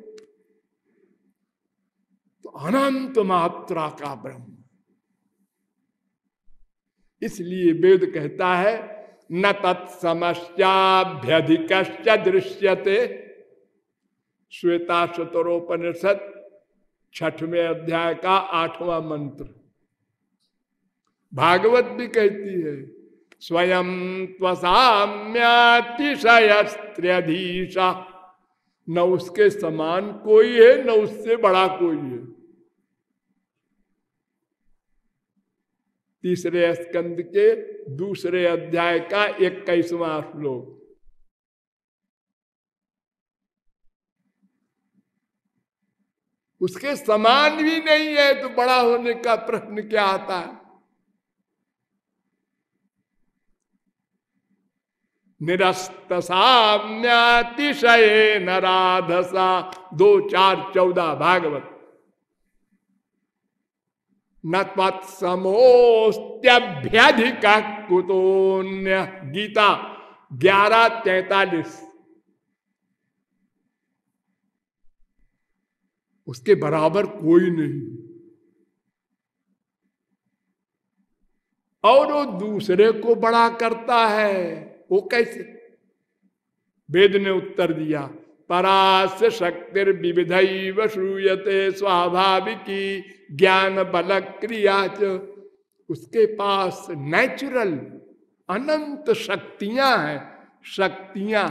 तो अनंत मात्रा का ब्रह्म। इसलिए वेद कहता है, न तत्समस्याभ्यधिक दृश्यते। श्वेता शतरोपनिषद छठवें अध्याय का आठवां मंत्र। भागवत भी कहती है, स्वयं त्वसाम्यातिशयस्त्र्यधीशा। न उसके समान कोई है, न उससे बड़ा कोई है। तीसरे स्कंद के दूसरे अध्याय का इक्कीसवां श्लोक। उसके समान भी नहीं है तो बड़ा होने का प्रश्न क्या आता है? निरस्त साम्यातिशय नराधसा। दो, चार, चौदह, भागवत। न तत्समोस्त्यभ्यधिक कुतोन्य गीता ग्यारह, तैतालीस। उसके बराबर कोई नहीं। और वो दूसरे को बड़ा करता है। वो कैसे? वेद ने उत्तर दिया परास शक्ति विविध श्रूयते स्वाभाविकी ज्ञान बल क्रिया उसके पास नेचुरल अनंत शक्तियाँ हैं। शक्तियाँ,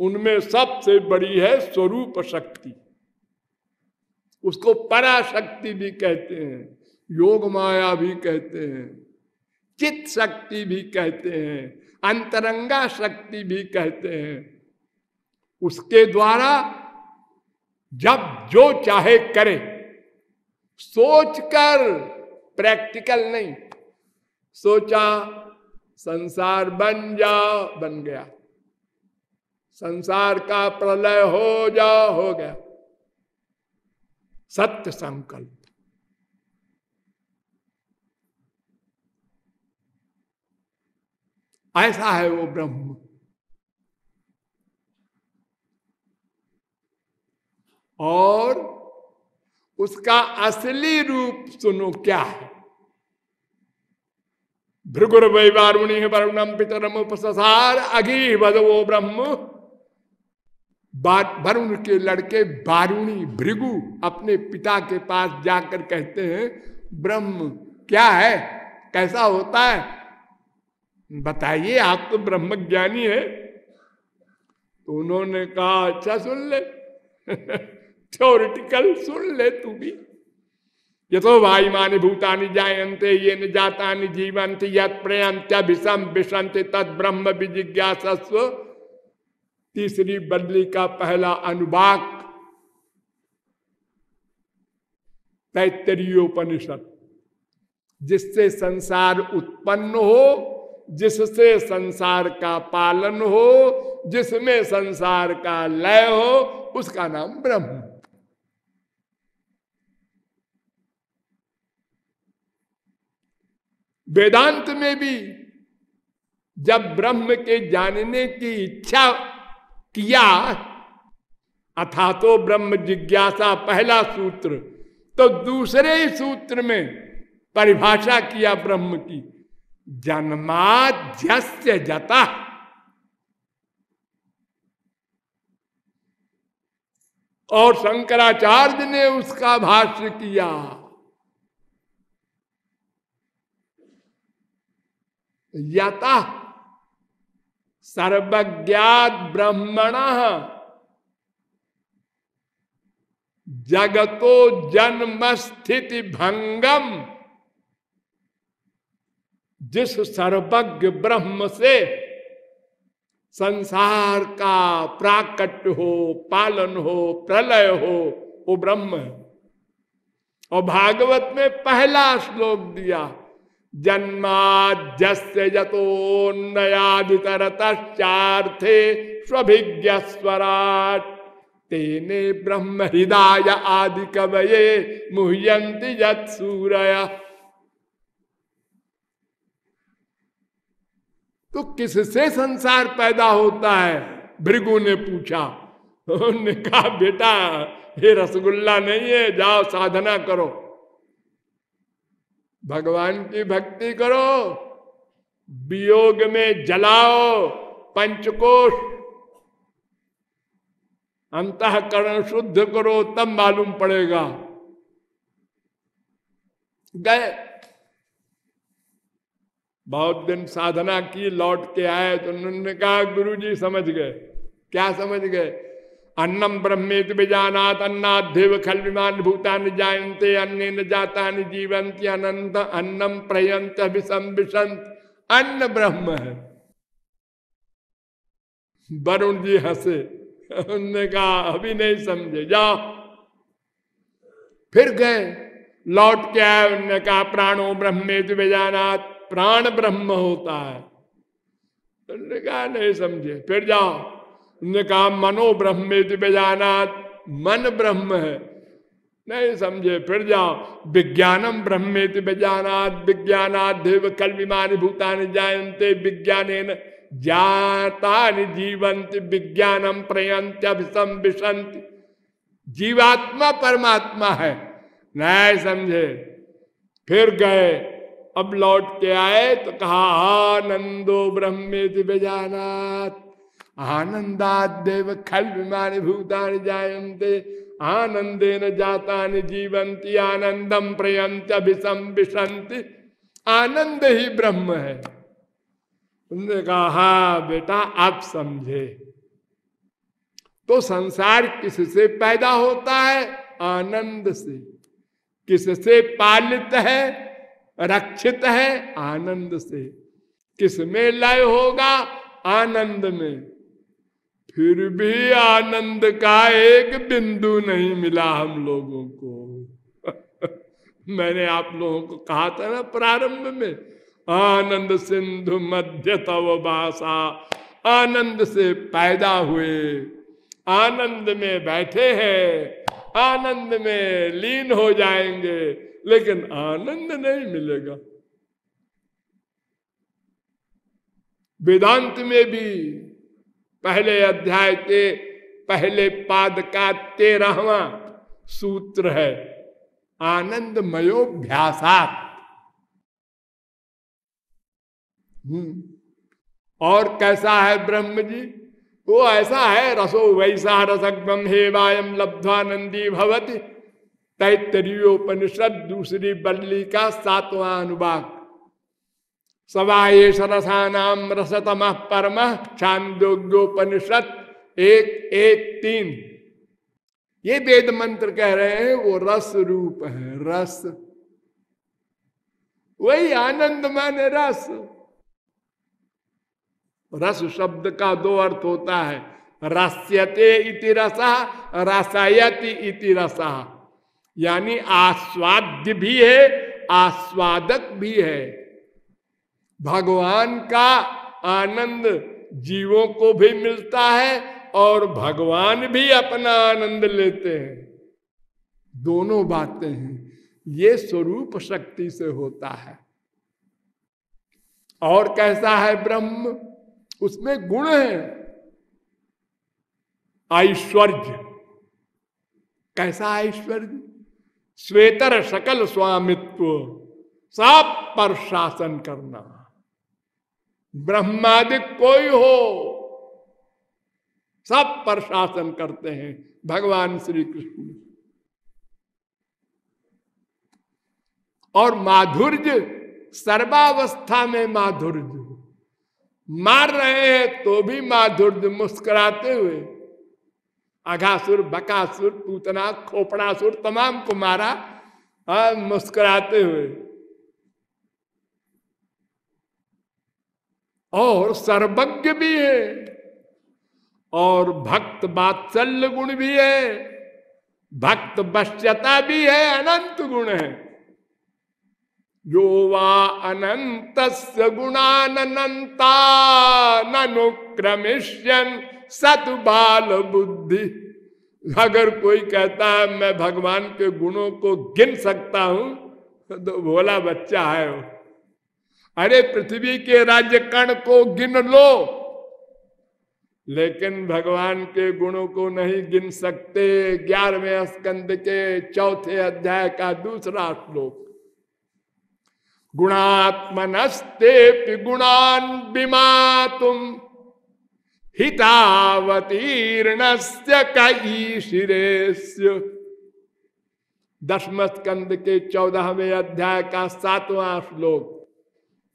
उनमें सबसे बड़ी है स्वरूप शक्ति। उसको पराशक्ति भी कहते हैं योग माया भी कहते हैं चित शक्ति भी कहते हैं अंतरंगा शक्ति भी कहते हैं। उसके द्वारा जब जो चाहे करे, सोचकर प्रैक्टिकल नहीं, सोचा संसार बन जाओ बन गया। संसार का प्रलय हो जाओ हो गया। सत्य संकल्प। ऐसा है वो ब्रह्म और उसका असली रूप सुनो क्या है भृगुर वैवारुणी वरुणम पितरम उपसार अगी वो ब्रह्म वरुण के लड़के बारुणी भृगु अपने पिता के पास जाकर कहते हैं ब्रह्म क्या है कैसा होता है बताइए, आप तो ब्रह्म ज्ञानी है। तो उन्होंने कहा अच्छा सुन ले। [LAUGHS] थ्योरिटिकल सुन ले तू भी। ये तो भाई मानी भूतानी जायंते ये न जाता जीवंत यद प्रयंत्यभिषम विषंत तद ब्रह्म विजिज्ञासस्व। तीसरी बदली का पहला अनुवाक। तैतरीयोपनिषद जिससे संसार उत्पन्न हो जिससे संसार का पालन हो, जिसमें संसार का लय हो, उसका नाम ब्रह्म। वेदांत में भी जब ब्रह्म के जानने की इच्छा किया, अथा तो ब्रह्म जिज्ञासा पहला सूत्र तो दूसरे ही सूत्र में परिभाषा किया ब्रह्म की। जन्माध्यस्य जता। और शंकराचार्य ने उसका भाष्य किया। यता सर्वज्ञात ब्रह्मण जगतो जन्म स्थिति भंगम जिस सर्वज्ञ ब्रह्म से संसार का प्राकट्य हो, पालन हो, प्रलय हो, वो ब्रह्म है। और भागवत में पहला श्लोक दिया, जन्माद्यस्य जतोन्नयादितरतश्चार्थे स्वभिज्ञ स्वराट तेने ब्रह्म हृदय आदि कवये मुह्यंती यत सूरय तो किससे संसार पैदा होता है? भृगु ने पूछा। उन्होंने कहा, बेटा, ये रसगुल्ला नहीं है, जाओ साधना करो। भगवान की भक्ति करो, वियोग में जलाओ, पंचकोश। अंतकरण शुद्ध करो, तब मालूम पड़ेगा। गए बहुत दिन साधना की, लौट के आए तो उन्होंने कहा गुरु जी समझ गए। क्या समझ गए? अन्नम ब्रह्मेत बीजानात अन्नाध्यव खल विमान भूतान जायते अन्य न जाता जीवंत अनंत अन्नम प्रयंत विषम विसंत अन्न ब्रह्म है। वरुण जी हंसे। उन्होंने कहा, अभी नहीं समझे जाओ फिर गए। लौट के आए उन्होंने कहा, प्राणो ब्रह्मेत बीजानात प्राण ब्रह्म होता है। उन्होंने कहा, नहीं समझे। फिर जाओ। उन्होंने कहा, मनो ब्रह्म बेजानात मन ब्रह्म है। नहीं समझे। फिर जाओ। विज्ञानम ब्रह्मेत बेजानात विज्ञानात देव कल विमान भूतान जायते विज्ञान जाता जीवंत विज्ञानम प्रयंत अभिसम विसंत जीवात्मा परमात्मा है। नहीं समझे। फिर गए। अब लौट के आए तो कहा, आनंदो ब्रह्मेति बेजानात आनंदादेव खल विमान भूतान जायते आनंदे न जाता जीवंती आनंदम प्रयंत अभिसम विसंति आनंद ही ब्रह्म है। उन्होंने कहा, हा बेटा, आप समझे। तो संसार किससे पैदा होता है? आनंद से। किससे पालित है? रक्षित है आनंद से। किसमें लय होगा? आनंद में। फिर भी आनंद का एक बिंदु नहीं मिला हम लोगों को। [LAUGHS] मैंने आप लोगों को कहा था ना प्रारंभ में, आनंद सिंधु मध्य तव बासा आनंद से पैदा हुए। आनंद में बैठे हैं, आनंद में लीन हो जाएँगे। लेकिन आनंद नहीं मिलेगा। वेदांत में भी पहले अध्याय के पहले पाद का तेरहवा सूत्र है आनंदमयोभ्यासात हम्म। और कैसा है ब्रह्म जी? वो ऐसा है, रसो वैसा रसग्म हे वायम लब्ध्वानंदी भवती। तैतरीयोपनिषद दूसरी बल्ली का सातवां अनुवाक। सवाये नाम रसतम परम छांदोग्योपनिषद एक एक, तीन। ये वेद मंत्र कह रहे हैं, वो रस रूप है, रस। वही आनंद माने रस। रस शब्द का दो अर्थ होता है, रस्यते इति रसा, रसायति इति रसा। यानी आस्वाद्य भी है, आस्वादक भी है। भगवान का आनंद जीवों को भी मिलता है और भगवान भी अपना आनंद लेते हैं। दोनों बातें हैं। ये स्वरूप शक्ति से होता है। और कैसा है ब्रह्म? उसमें गुण है। ऐश्वर्य। कैसा ऐश्वर्य? श्वेतर सकल स्वामित्व सब पर शासन करना। ब्रह्मादिक कोई हो, सब पर शासन करते हैं भगवान श्री कृष्ण। और माधुर्य, सर्वावस्था में माधुर्य। मार रहे हैं तो भी माधुर्य मुस्कुराते हुए अघासुर बकासुर पूतना खोपड़ासुर, तमाम को मारा मुस्कुराते हुए। और सर्वज्ञ भी है, और भक्त बात्सल्य गुण भी है, भक्त बश्यता भी है, अनंत गुण है। जो वा अनंत गुणानंता नुक्रमिष्यन सत बाल बुद्धि। अगर कोई कहता है, मैं भगवान के गुणों को गिन सकता हूँ तो भोला बच्चा है वो। अरे, पृथ्वी के राज्य कण को गिन लो, लेकिन भगवान के गुणों को नहीं गिन सकते। ग्यारहवें स्कंद के चौथे अध्याय का दूसरा श्लोक। गुणात्मनस्ते गुणान बिमा तुम हितावतीर्ण कई शिरेस्य दसम स्कंद के चौदहवें अध्याय का सातवां श्लोक,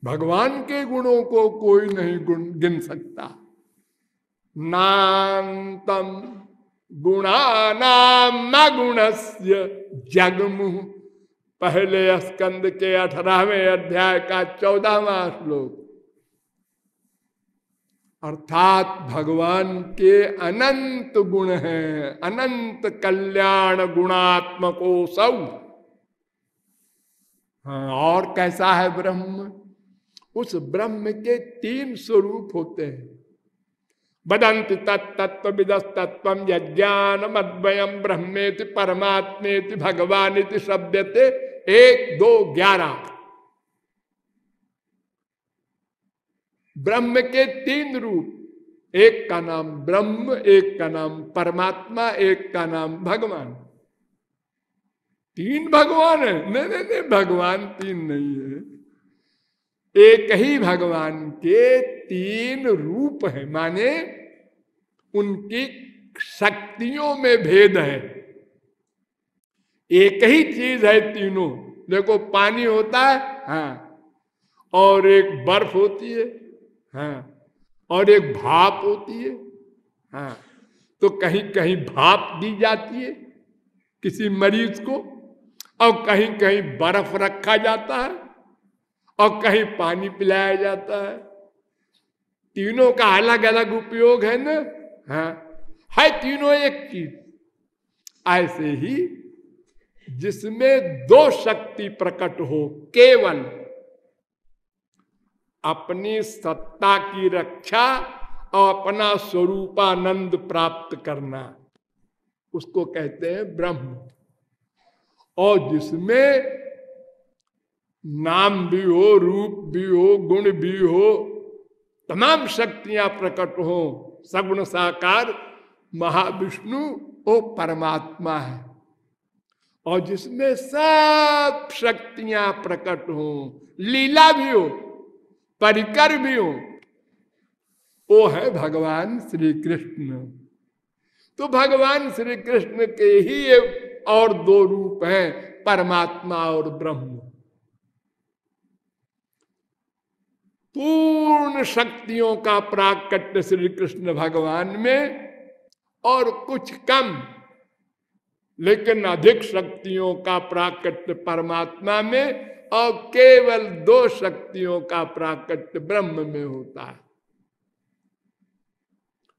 भगवान के गुणों को कोई नहीं गुण गिन सकता। नान्तम गुणानाम गुणस्य जगमुह पहले स्कंद के अठारहवें अध्याय का चौदहवा श्लोक अर्थात भगवान के अनंत गुण हैं, अनंत कल्याण गुणात्मको सब हाँ और कैसा है ब्रह्म? उस ब्रह्म के तीन स्वरूप होते हैं। बदंत तत्व विदस्तत्व यज्ञान मद्वयम ब्रह्मेति परमात्मेति भगवान शब्दते एक, दो, ग्यारह। ब्रह्म के तीन रूप, एक का नाम ब्रह्म, एक का नाम परमात्मा, एक का नाम भगवान। तीन भगवान है। नहीं नहीं नहीं, भगवान तीन नहीं है। एक ही भगवान के तीन रूप है, माने उनकी शक्तियों में भेद है। एक ही चीज़ है तीनों। देखो, पानी होता है हाँ और एक बर्फ़ होती है। हाँ। और एक भाप होती है। हाँ। तो कहीं कहीं भाप दी जाती है किसी मरीज़ को, और कहीं कहीं बर्फ़ रखा जाता है, और कहीं पानी पिलाया जाता है। तीनों का अलग अलग उपयोग है ना? हाँ। है तीनों एक चीज़। ऐसे ही जिसमें दो शक्ति प्रकट हो, केवल अपनी सत्ता की रक्षा और अपना स्वरूपानंद प्राप्त करना। उसको कहते हैं ब्रह्म। और जिसमें नाम भी हो, रूप भी हो, गुण भी हो, तमाम शक्तियाँ प्रकट हो, सगुण साकार, महाविष्णु वो परमात्मा है। और जिसमें सब शक्तियाँ प्रकट हो, लीला भी हो परिकर भी हो वो है भगवान श्री कृष्ण तो भगवान श्री कृष्ण के ही और दो रूप हैं, परमात्मा और ब्रह्म। पूर्ण शक्तियों का प्राकट्य श्री कृष्ण भगवान में और कुछ कम, लेकिन अधिक शक्तियों का प्राकट्य परमात्मा में और केवल दो शक्तियों का प्राकट्य ब्रह्म में होता है।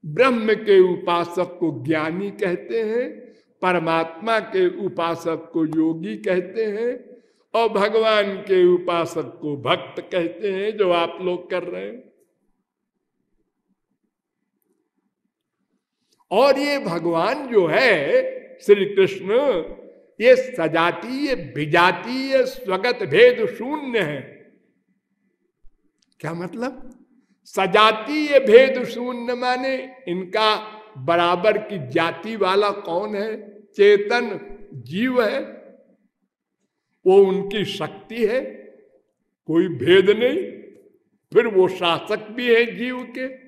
ब्रह्म के उपासक को ज्ञानी कहते हैं, परमात्मा के उपासक को योगी कहते हैं, और भगवान के उपासक को भक्त कहते हैं, जो आप लोग कर रहे हैं। और ये भगवान जो है, श्री कृष्ण ये सजातीय, विजातीय स्वगत भेद शून्य है। क्या मतलब? सजातीय भेद शून्य माने इनका बराबर की जाति वाला कौन है? चेतन जीव है। वो उनकी शक्ति है। कोई भेद नहीं, फिर वो शासक भी है जीव के।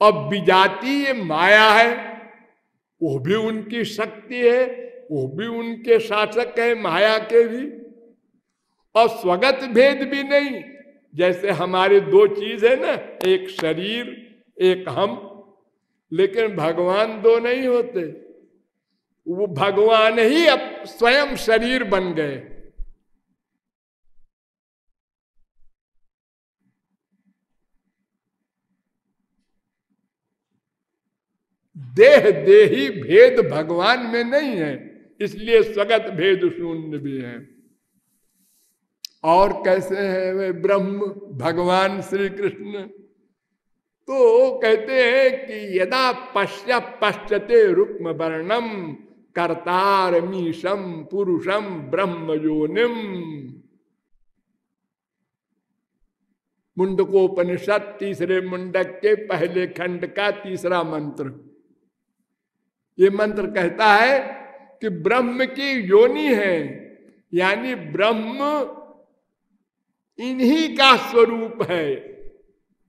और विजातीय माया है, वो भी उनकी शक्ति है। वो भी उनके शासक है, माया के भी। और स्वगत भेद भी नहीं। जैसे हमारे दो चीज़ है ना, एक शरीर, एक हम। लेकिन भगवान दो नहीं होते। वो भगवान ही अब स्वयं शरीर बन गए। देह देही भेद भगवान में नहीं है। इसलिए स्वगत भेद शून्य भी है। और कैसे है वे ब्रह्म, भगवान श्री कृष्ण तो कहते हैं कि यदा पश्य पश्चते रुक्म वर्णम कर्तार मीशम पुरुषम ब्रह्म योनिम मुंडकोपनिषद तीसरे मुंडक के पहले खंड का तीसरा मंत्र। ये मंत्र कहता है कि ब्रह्म की योनि है, यानी ब्रह्म इन्हीं का स्वरूप है,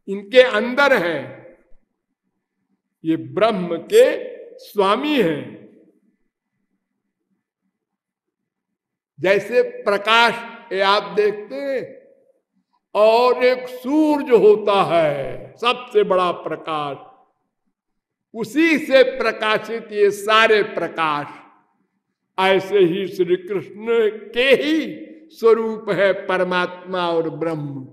इनके अंदर है। ये ब्रह्म के स्वामी है। जैसे प्रकाश ये आप देखते हैं, और एक सूर्य होता है, सबसे बड़ा प्रकाश। उसी से प्रकाशित ये सारे प्रकाश। ऐसे ही श्री कृष्ण के ही स्वरूप है परमात्मा और ब्रह्म।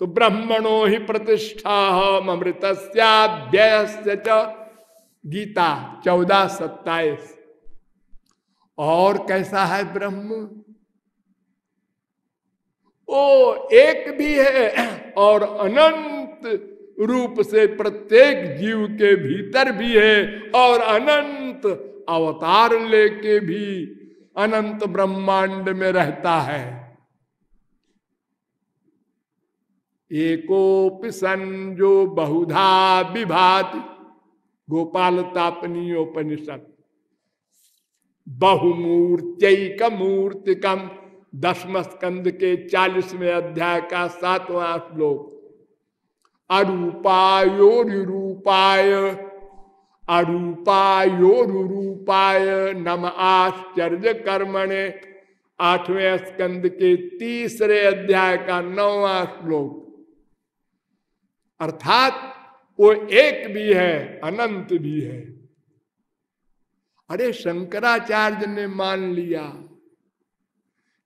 तो ब्रह्मणो ही प्रतिष्ठा हम अमृत गीता चौदह सत्ताईस। और कैसा है ब्रह्म? ओ, एक भी है और अनंत रूप से प्रत्येक जीव के भीतर भी है और अनंत अवतार लेके भी अनंत ब्रह्मांड में रहता है। एकोप जो बहुधा विभात, गोपाल तापनीयोपनिषद। बहुमूर्त्यक मूर्तिकम दसम स्कंद के चालीसवें अध्याय का सातवां श्लोक। अरूपायोरूपाय अरूपायोरूपाय नम। आश्चर्य कर्मणे आठवें स्कंद के तीसरे अध्याय का नौवा श्लोक। अर्थात वो एक भी है, अनंत भी है। अरे शंकराचार्य ने मान लिया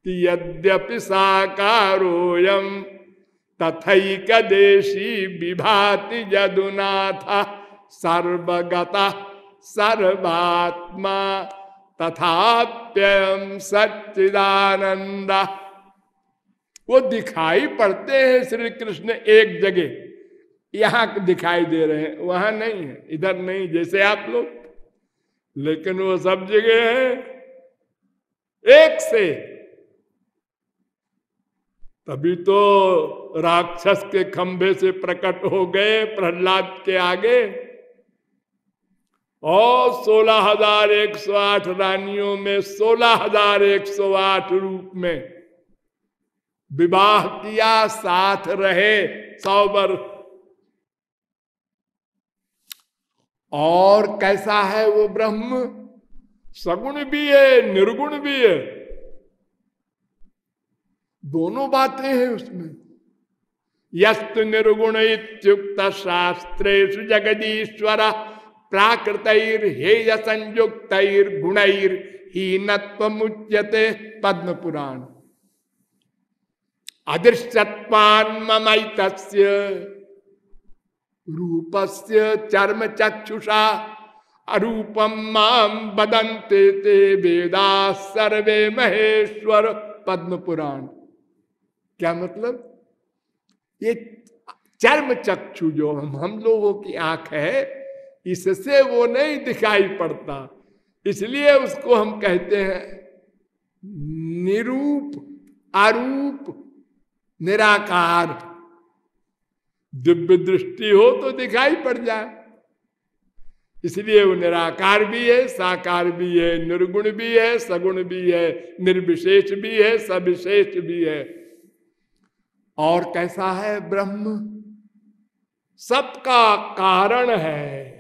कि यद्यपि साकारो साकारोयम तथक देशी विभाति जदुनाथ सर्वगता सर्वात्मा तथाप्यम सच्चिदानंद वो दिखाई पड़ते हैं श्री कृष्ण एक जगह। यहाँ दिखाई दे रहे हैं, वहाँ नहीं है, इधर नहीं, जैसे आप लोग। लेकिन वो सब जगह है, एक से। तभी तो राक्षस के खंभे से प्रकट हो गए, प्रहलाद के आगे। और सोलह हज़ार एक सौ आठ रानियों में सोलह हज़ार एक सौ आठ रूप में विवाह किया, साथ रहे सौ वर्ष और कैसा है वो ब्रह्म? सगुण भी है, निर्गुण भी है। दोनों बातें हैं उसमें। यस्त निर्गुण इत्युक्त शास्त्रेश जगदीश्वर प्राकृत हेय गुणैर हीनत्व मुच्यते पद्म पुराण अदृश्यत्वान ममैत रूपस्य चर्म चक्षुषा अरूपम बदंते ते वेदा सर्वे महेश्वर पद्म पुराण क्या मतलब? ये चर्म चक्षु जो हम हम लोगों की आँख है इससे वो नहीं दिखाई पड़ता। इसलिए उसको हम कहते हैं निरूप, अरूप, निराकार। दिव्य दृष्टि हो तो दिखाई पड़ जाए। इसलिए वो निराकार भी है, साकार भी है, निर्गुण भी है, सगुण भी है, निर्विशेष भी है, सविशेष भी है। और कैसा है ब्रह्म? सबका कारण है।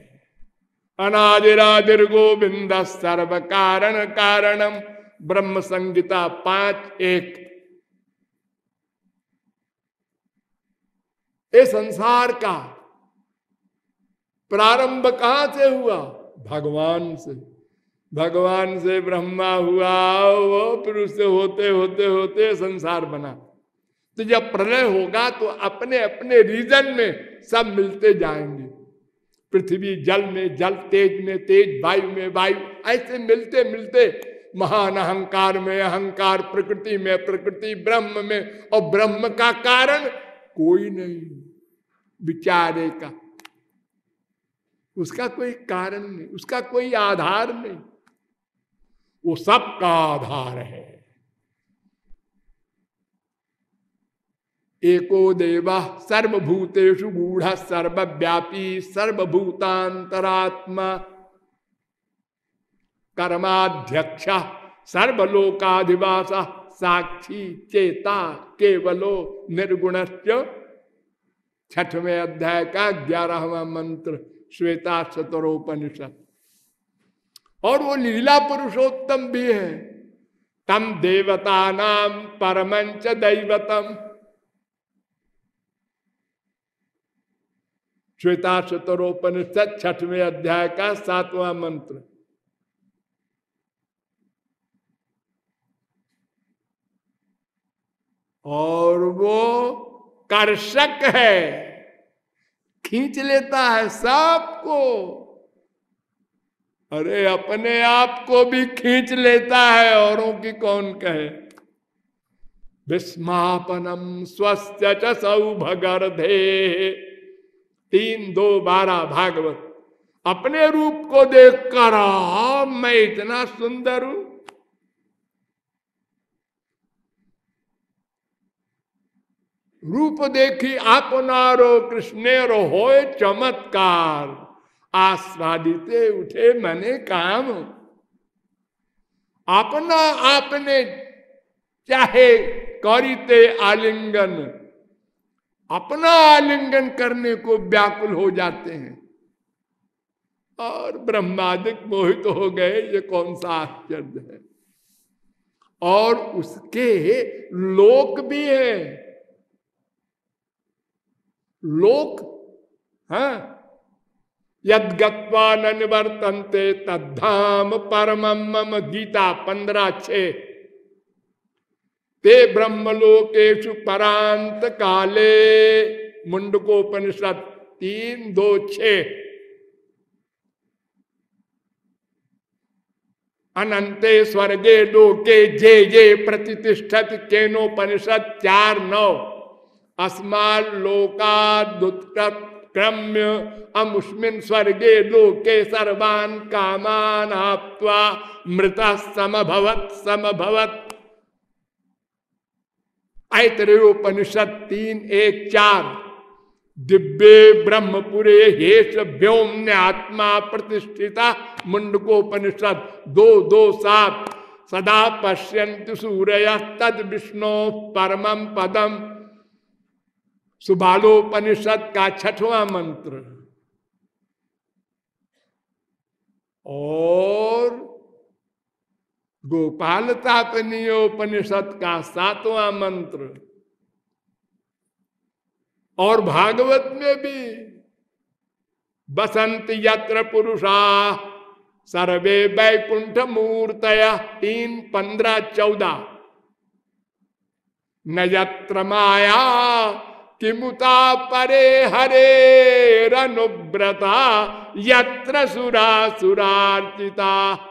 अनादिरादिर गोविंद सर्व कारण कारणम ब्रह्म संगीता पाँच एक। संसार का प्रारंभ कहाँ से हुआ? भगवान से। भगवान से ब्रह्मा हुआ, वो फिर उससे होते होते होते संसार बना। तो जब प्रलय होगा तो अपने अपने रीजन में सब मिलते जाएँगे। पृथ्वी जल में जल, तेज में तेज, वायु में वायु। ऐसे मिलते मिलते महान अहंकार में अहंकार, प्रकृति में प्रकृति, ब्रह्म में। और ब्रह्म का कारण कोई नहीं, विचारे का। उसका कोई कारण नहीं, उसका कोई आधार नहीं। वो सबका आधार है। एको देव सर्वभूतेषु गूढ़ सर्वव्यापी सर्वभूतांतरात्मा कर्माध्यक्ष, सर्वलोकाधिवास, साक्षी चेता केवलो निर्गुण छठवें अध्याय का ग्यारहवा मंत्र श्वेता शतरोपनिषद और वो लीला पुरुषोत्तम भी है। तम देवता नाम परमंच दैवतम। श्वेता शतरोपनिषद छठवें अध्याय का सातवां मंत्र। और वो कर्षक है, खींच लेता है सबको। अरे, अपने आप को भी खींच लेता है, औरों की कौन कहे? विस्मापनम स्वस्थ सौभगर्धे। तीन दो बारह भागवत। अपने रूप को देख कर मैं इतना सुंदर हूँ। रूप देखी अपनारो कृष्णेरो हो चमत्कार। आस्वादिते उठे मने काम। अपना आपने चाहे करीते आलिंगन। अपना आलिंगन करने को व्याकुल हो जाते हैं। और ब्रह्मादिक मोहित तो हो गए, ये कौन सा आश्चर्य है? और उसके लोक भी है। लोक हाँ? यदगत्वा न निवर्तनते, तद्धाम परम मम गीता पंद्रह छे। ते ब्रह्मलोकेशु परांत काले मुंडकोपनिषद तीन, दो, छ। अनंते स्वर्गे लोके जे जे प्रतिष्ठत केनोपनिषद चार, नौ। अस्माल लोका क्रम्य अमुष्मिन स्वर्गे लोके सर्वान कामान आप्वा मृत समभवत समभवत। ऐतरेपनिषद तीन एक चार। दिव्य ब्रह्मपुरे हेश व्योम्य आत्मा प्रतिष्ठिता। मुंडकोपनिषद दो दो, सात। सदा पश्यंत सूर्य तद विष्णु परमम पदम। सुबालोपनिषद का छठवां मंत्र। और गोपाल तापनीयोपनिषद का सातवां मंत्र। और भागवत में भी बसंत यत्र पुरुषा, सर्वे वैकुंठ मूर्तया, तीन पंद्रह चौदह। न यत्र माया, किमुता परे हरे, रनुव्रता, यत्र सुरा सुरार्चिता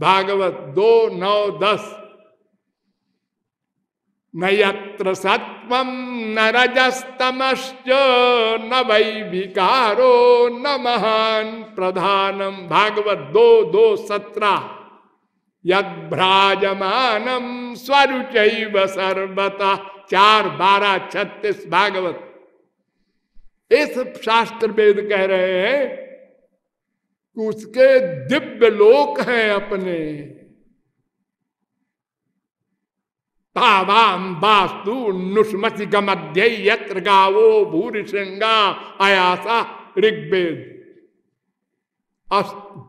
भागवत दो, नौ, दस। न यत्र न रजस्तमश्च, न वै विकारो न महान प्रधानम भागवत दो दो, सत्रह। यद्राजमानम स्वरुच सर्वता। चार, बारह, छत्तीस, भागवत। इस शास्त्र वेद कह रहे हैं उसके दिव्य लोक हैं अपने। तावाम वास्तु नुष्मति गमध्य यत्र गावो भूरि श्रृंगा अयासा ऋग्वेद। अस्तु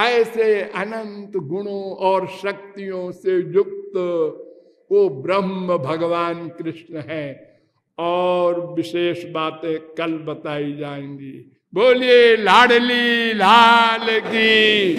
ऐसे अनंत गुणों और शक्तियों से युक्त वो ब्रह्म भगवान कृष्ण है और विशेष बातें कल बताई जाएँगी। बोलिए लाडली लाल की।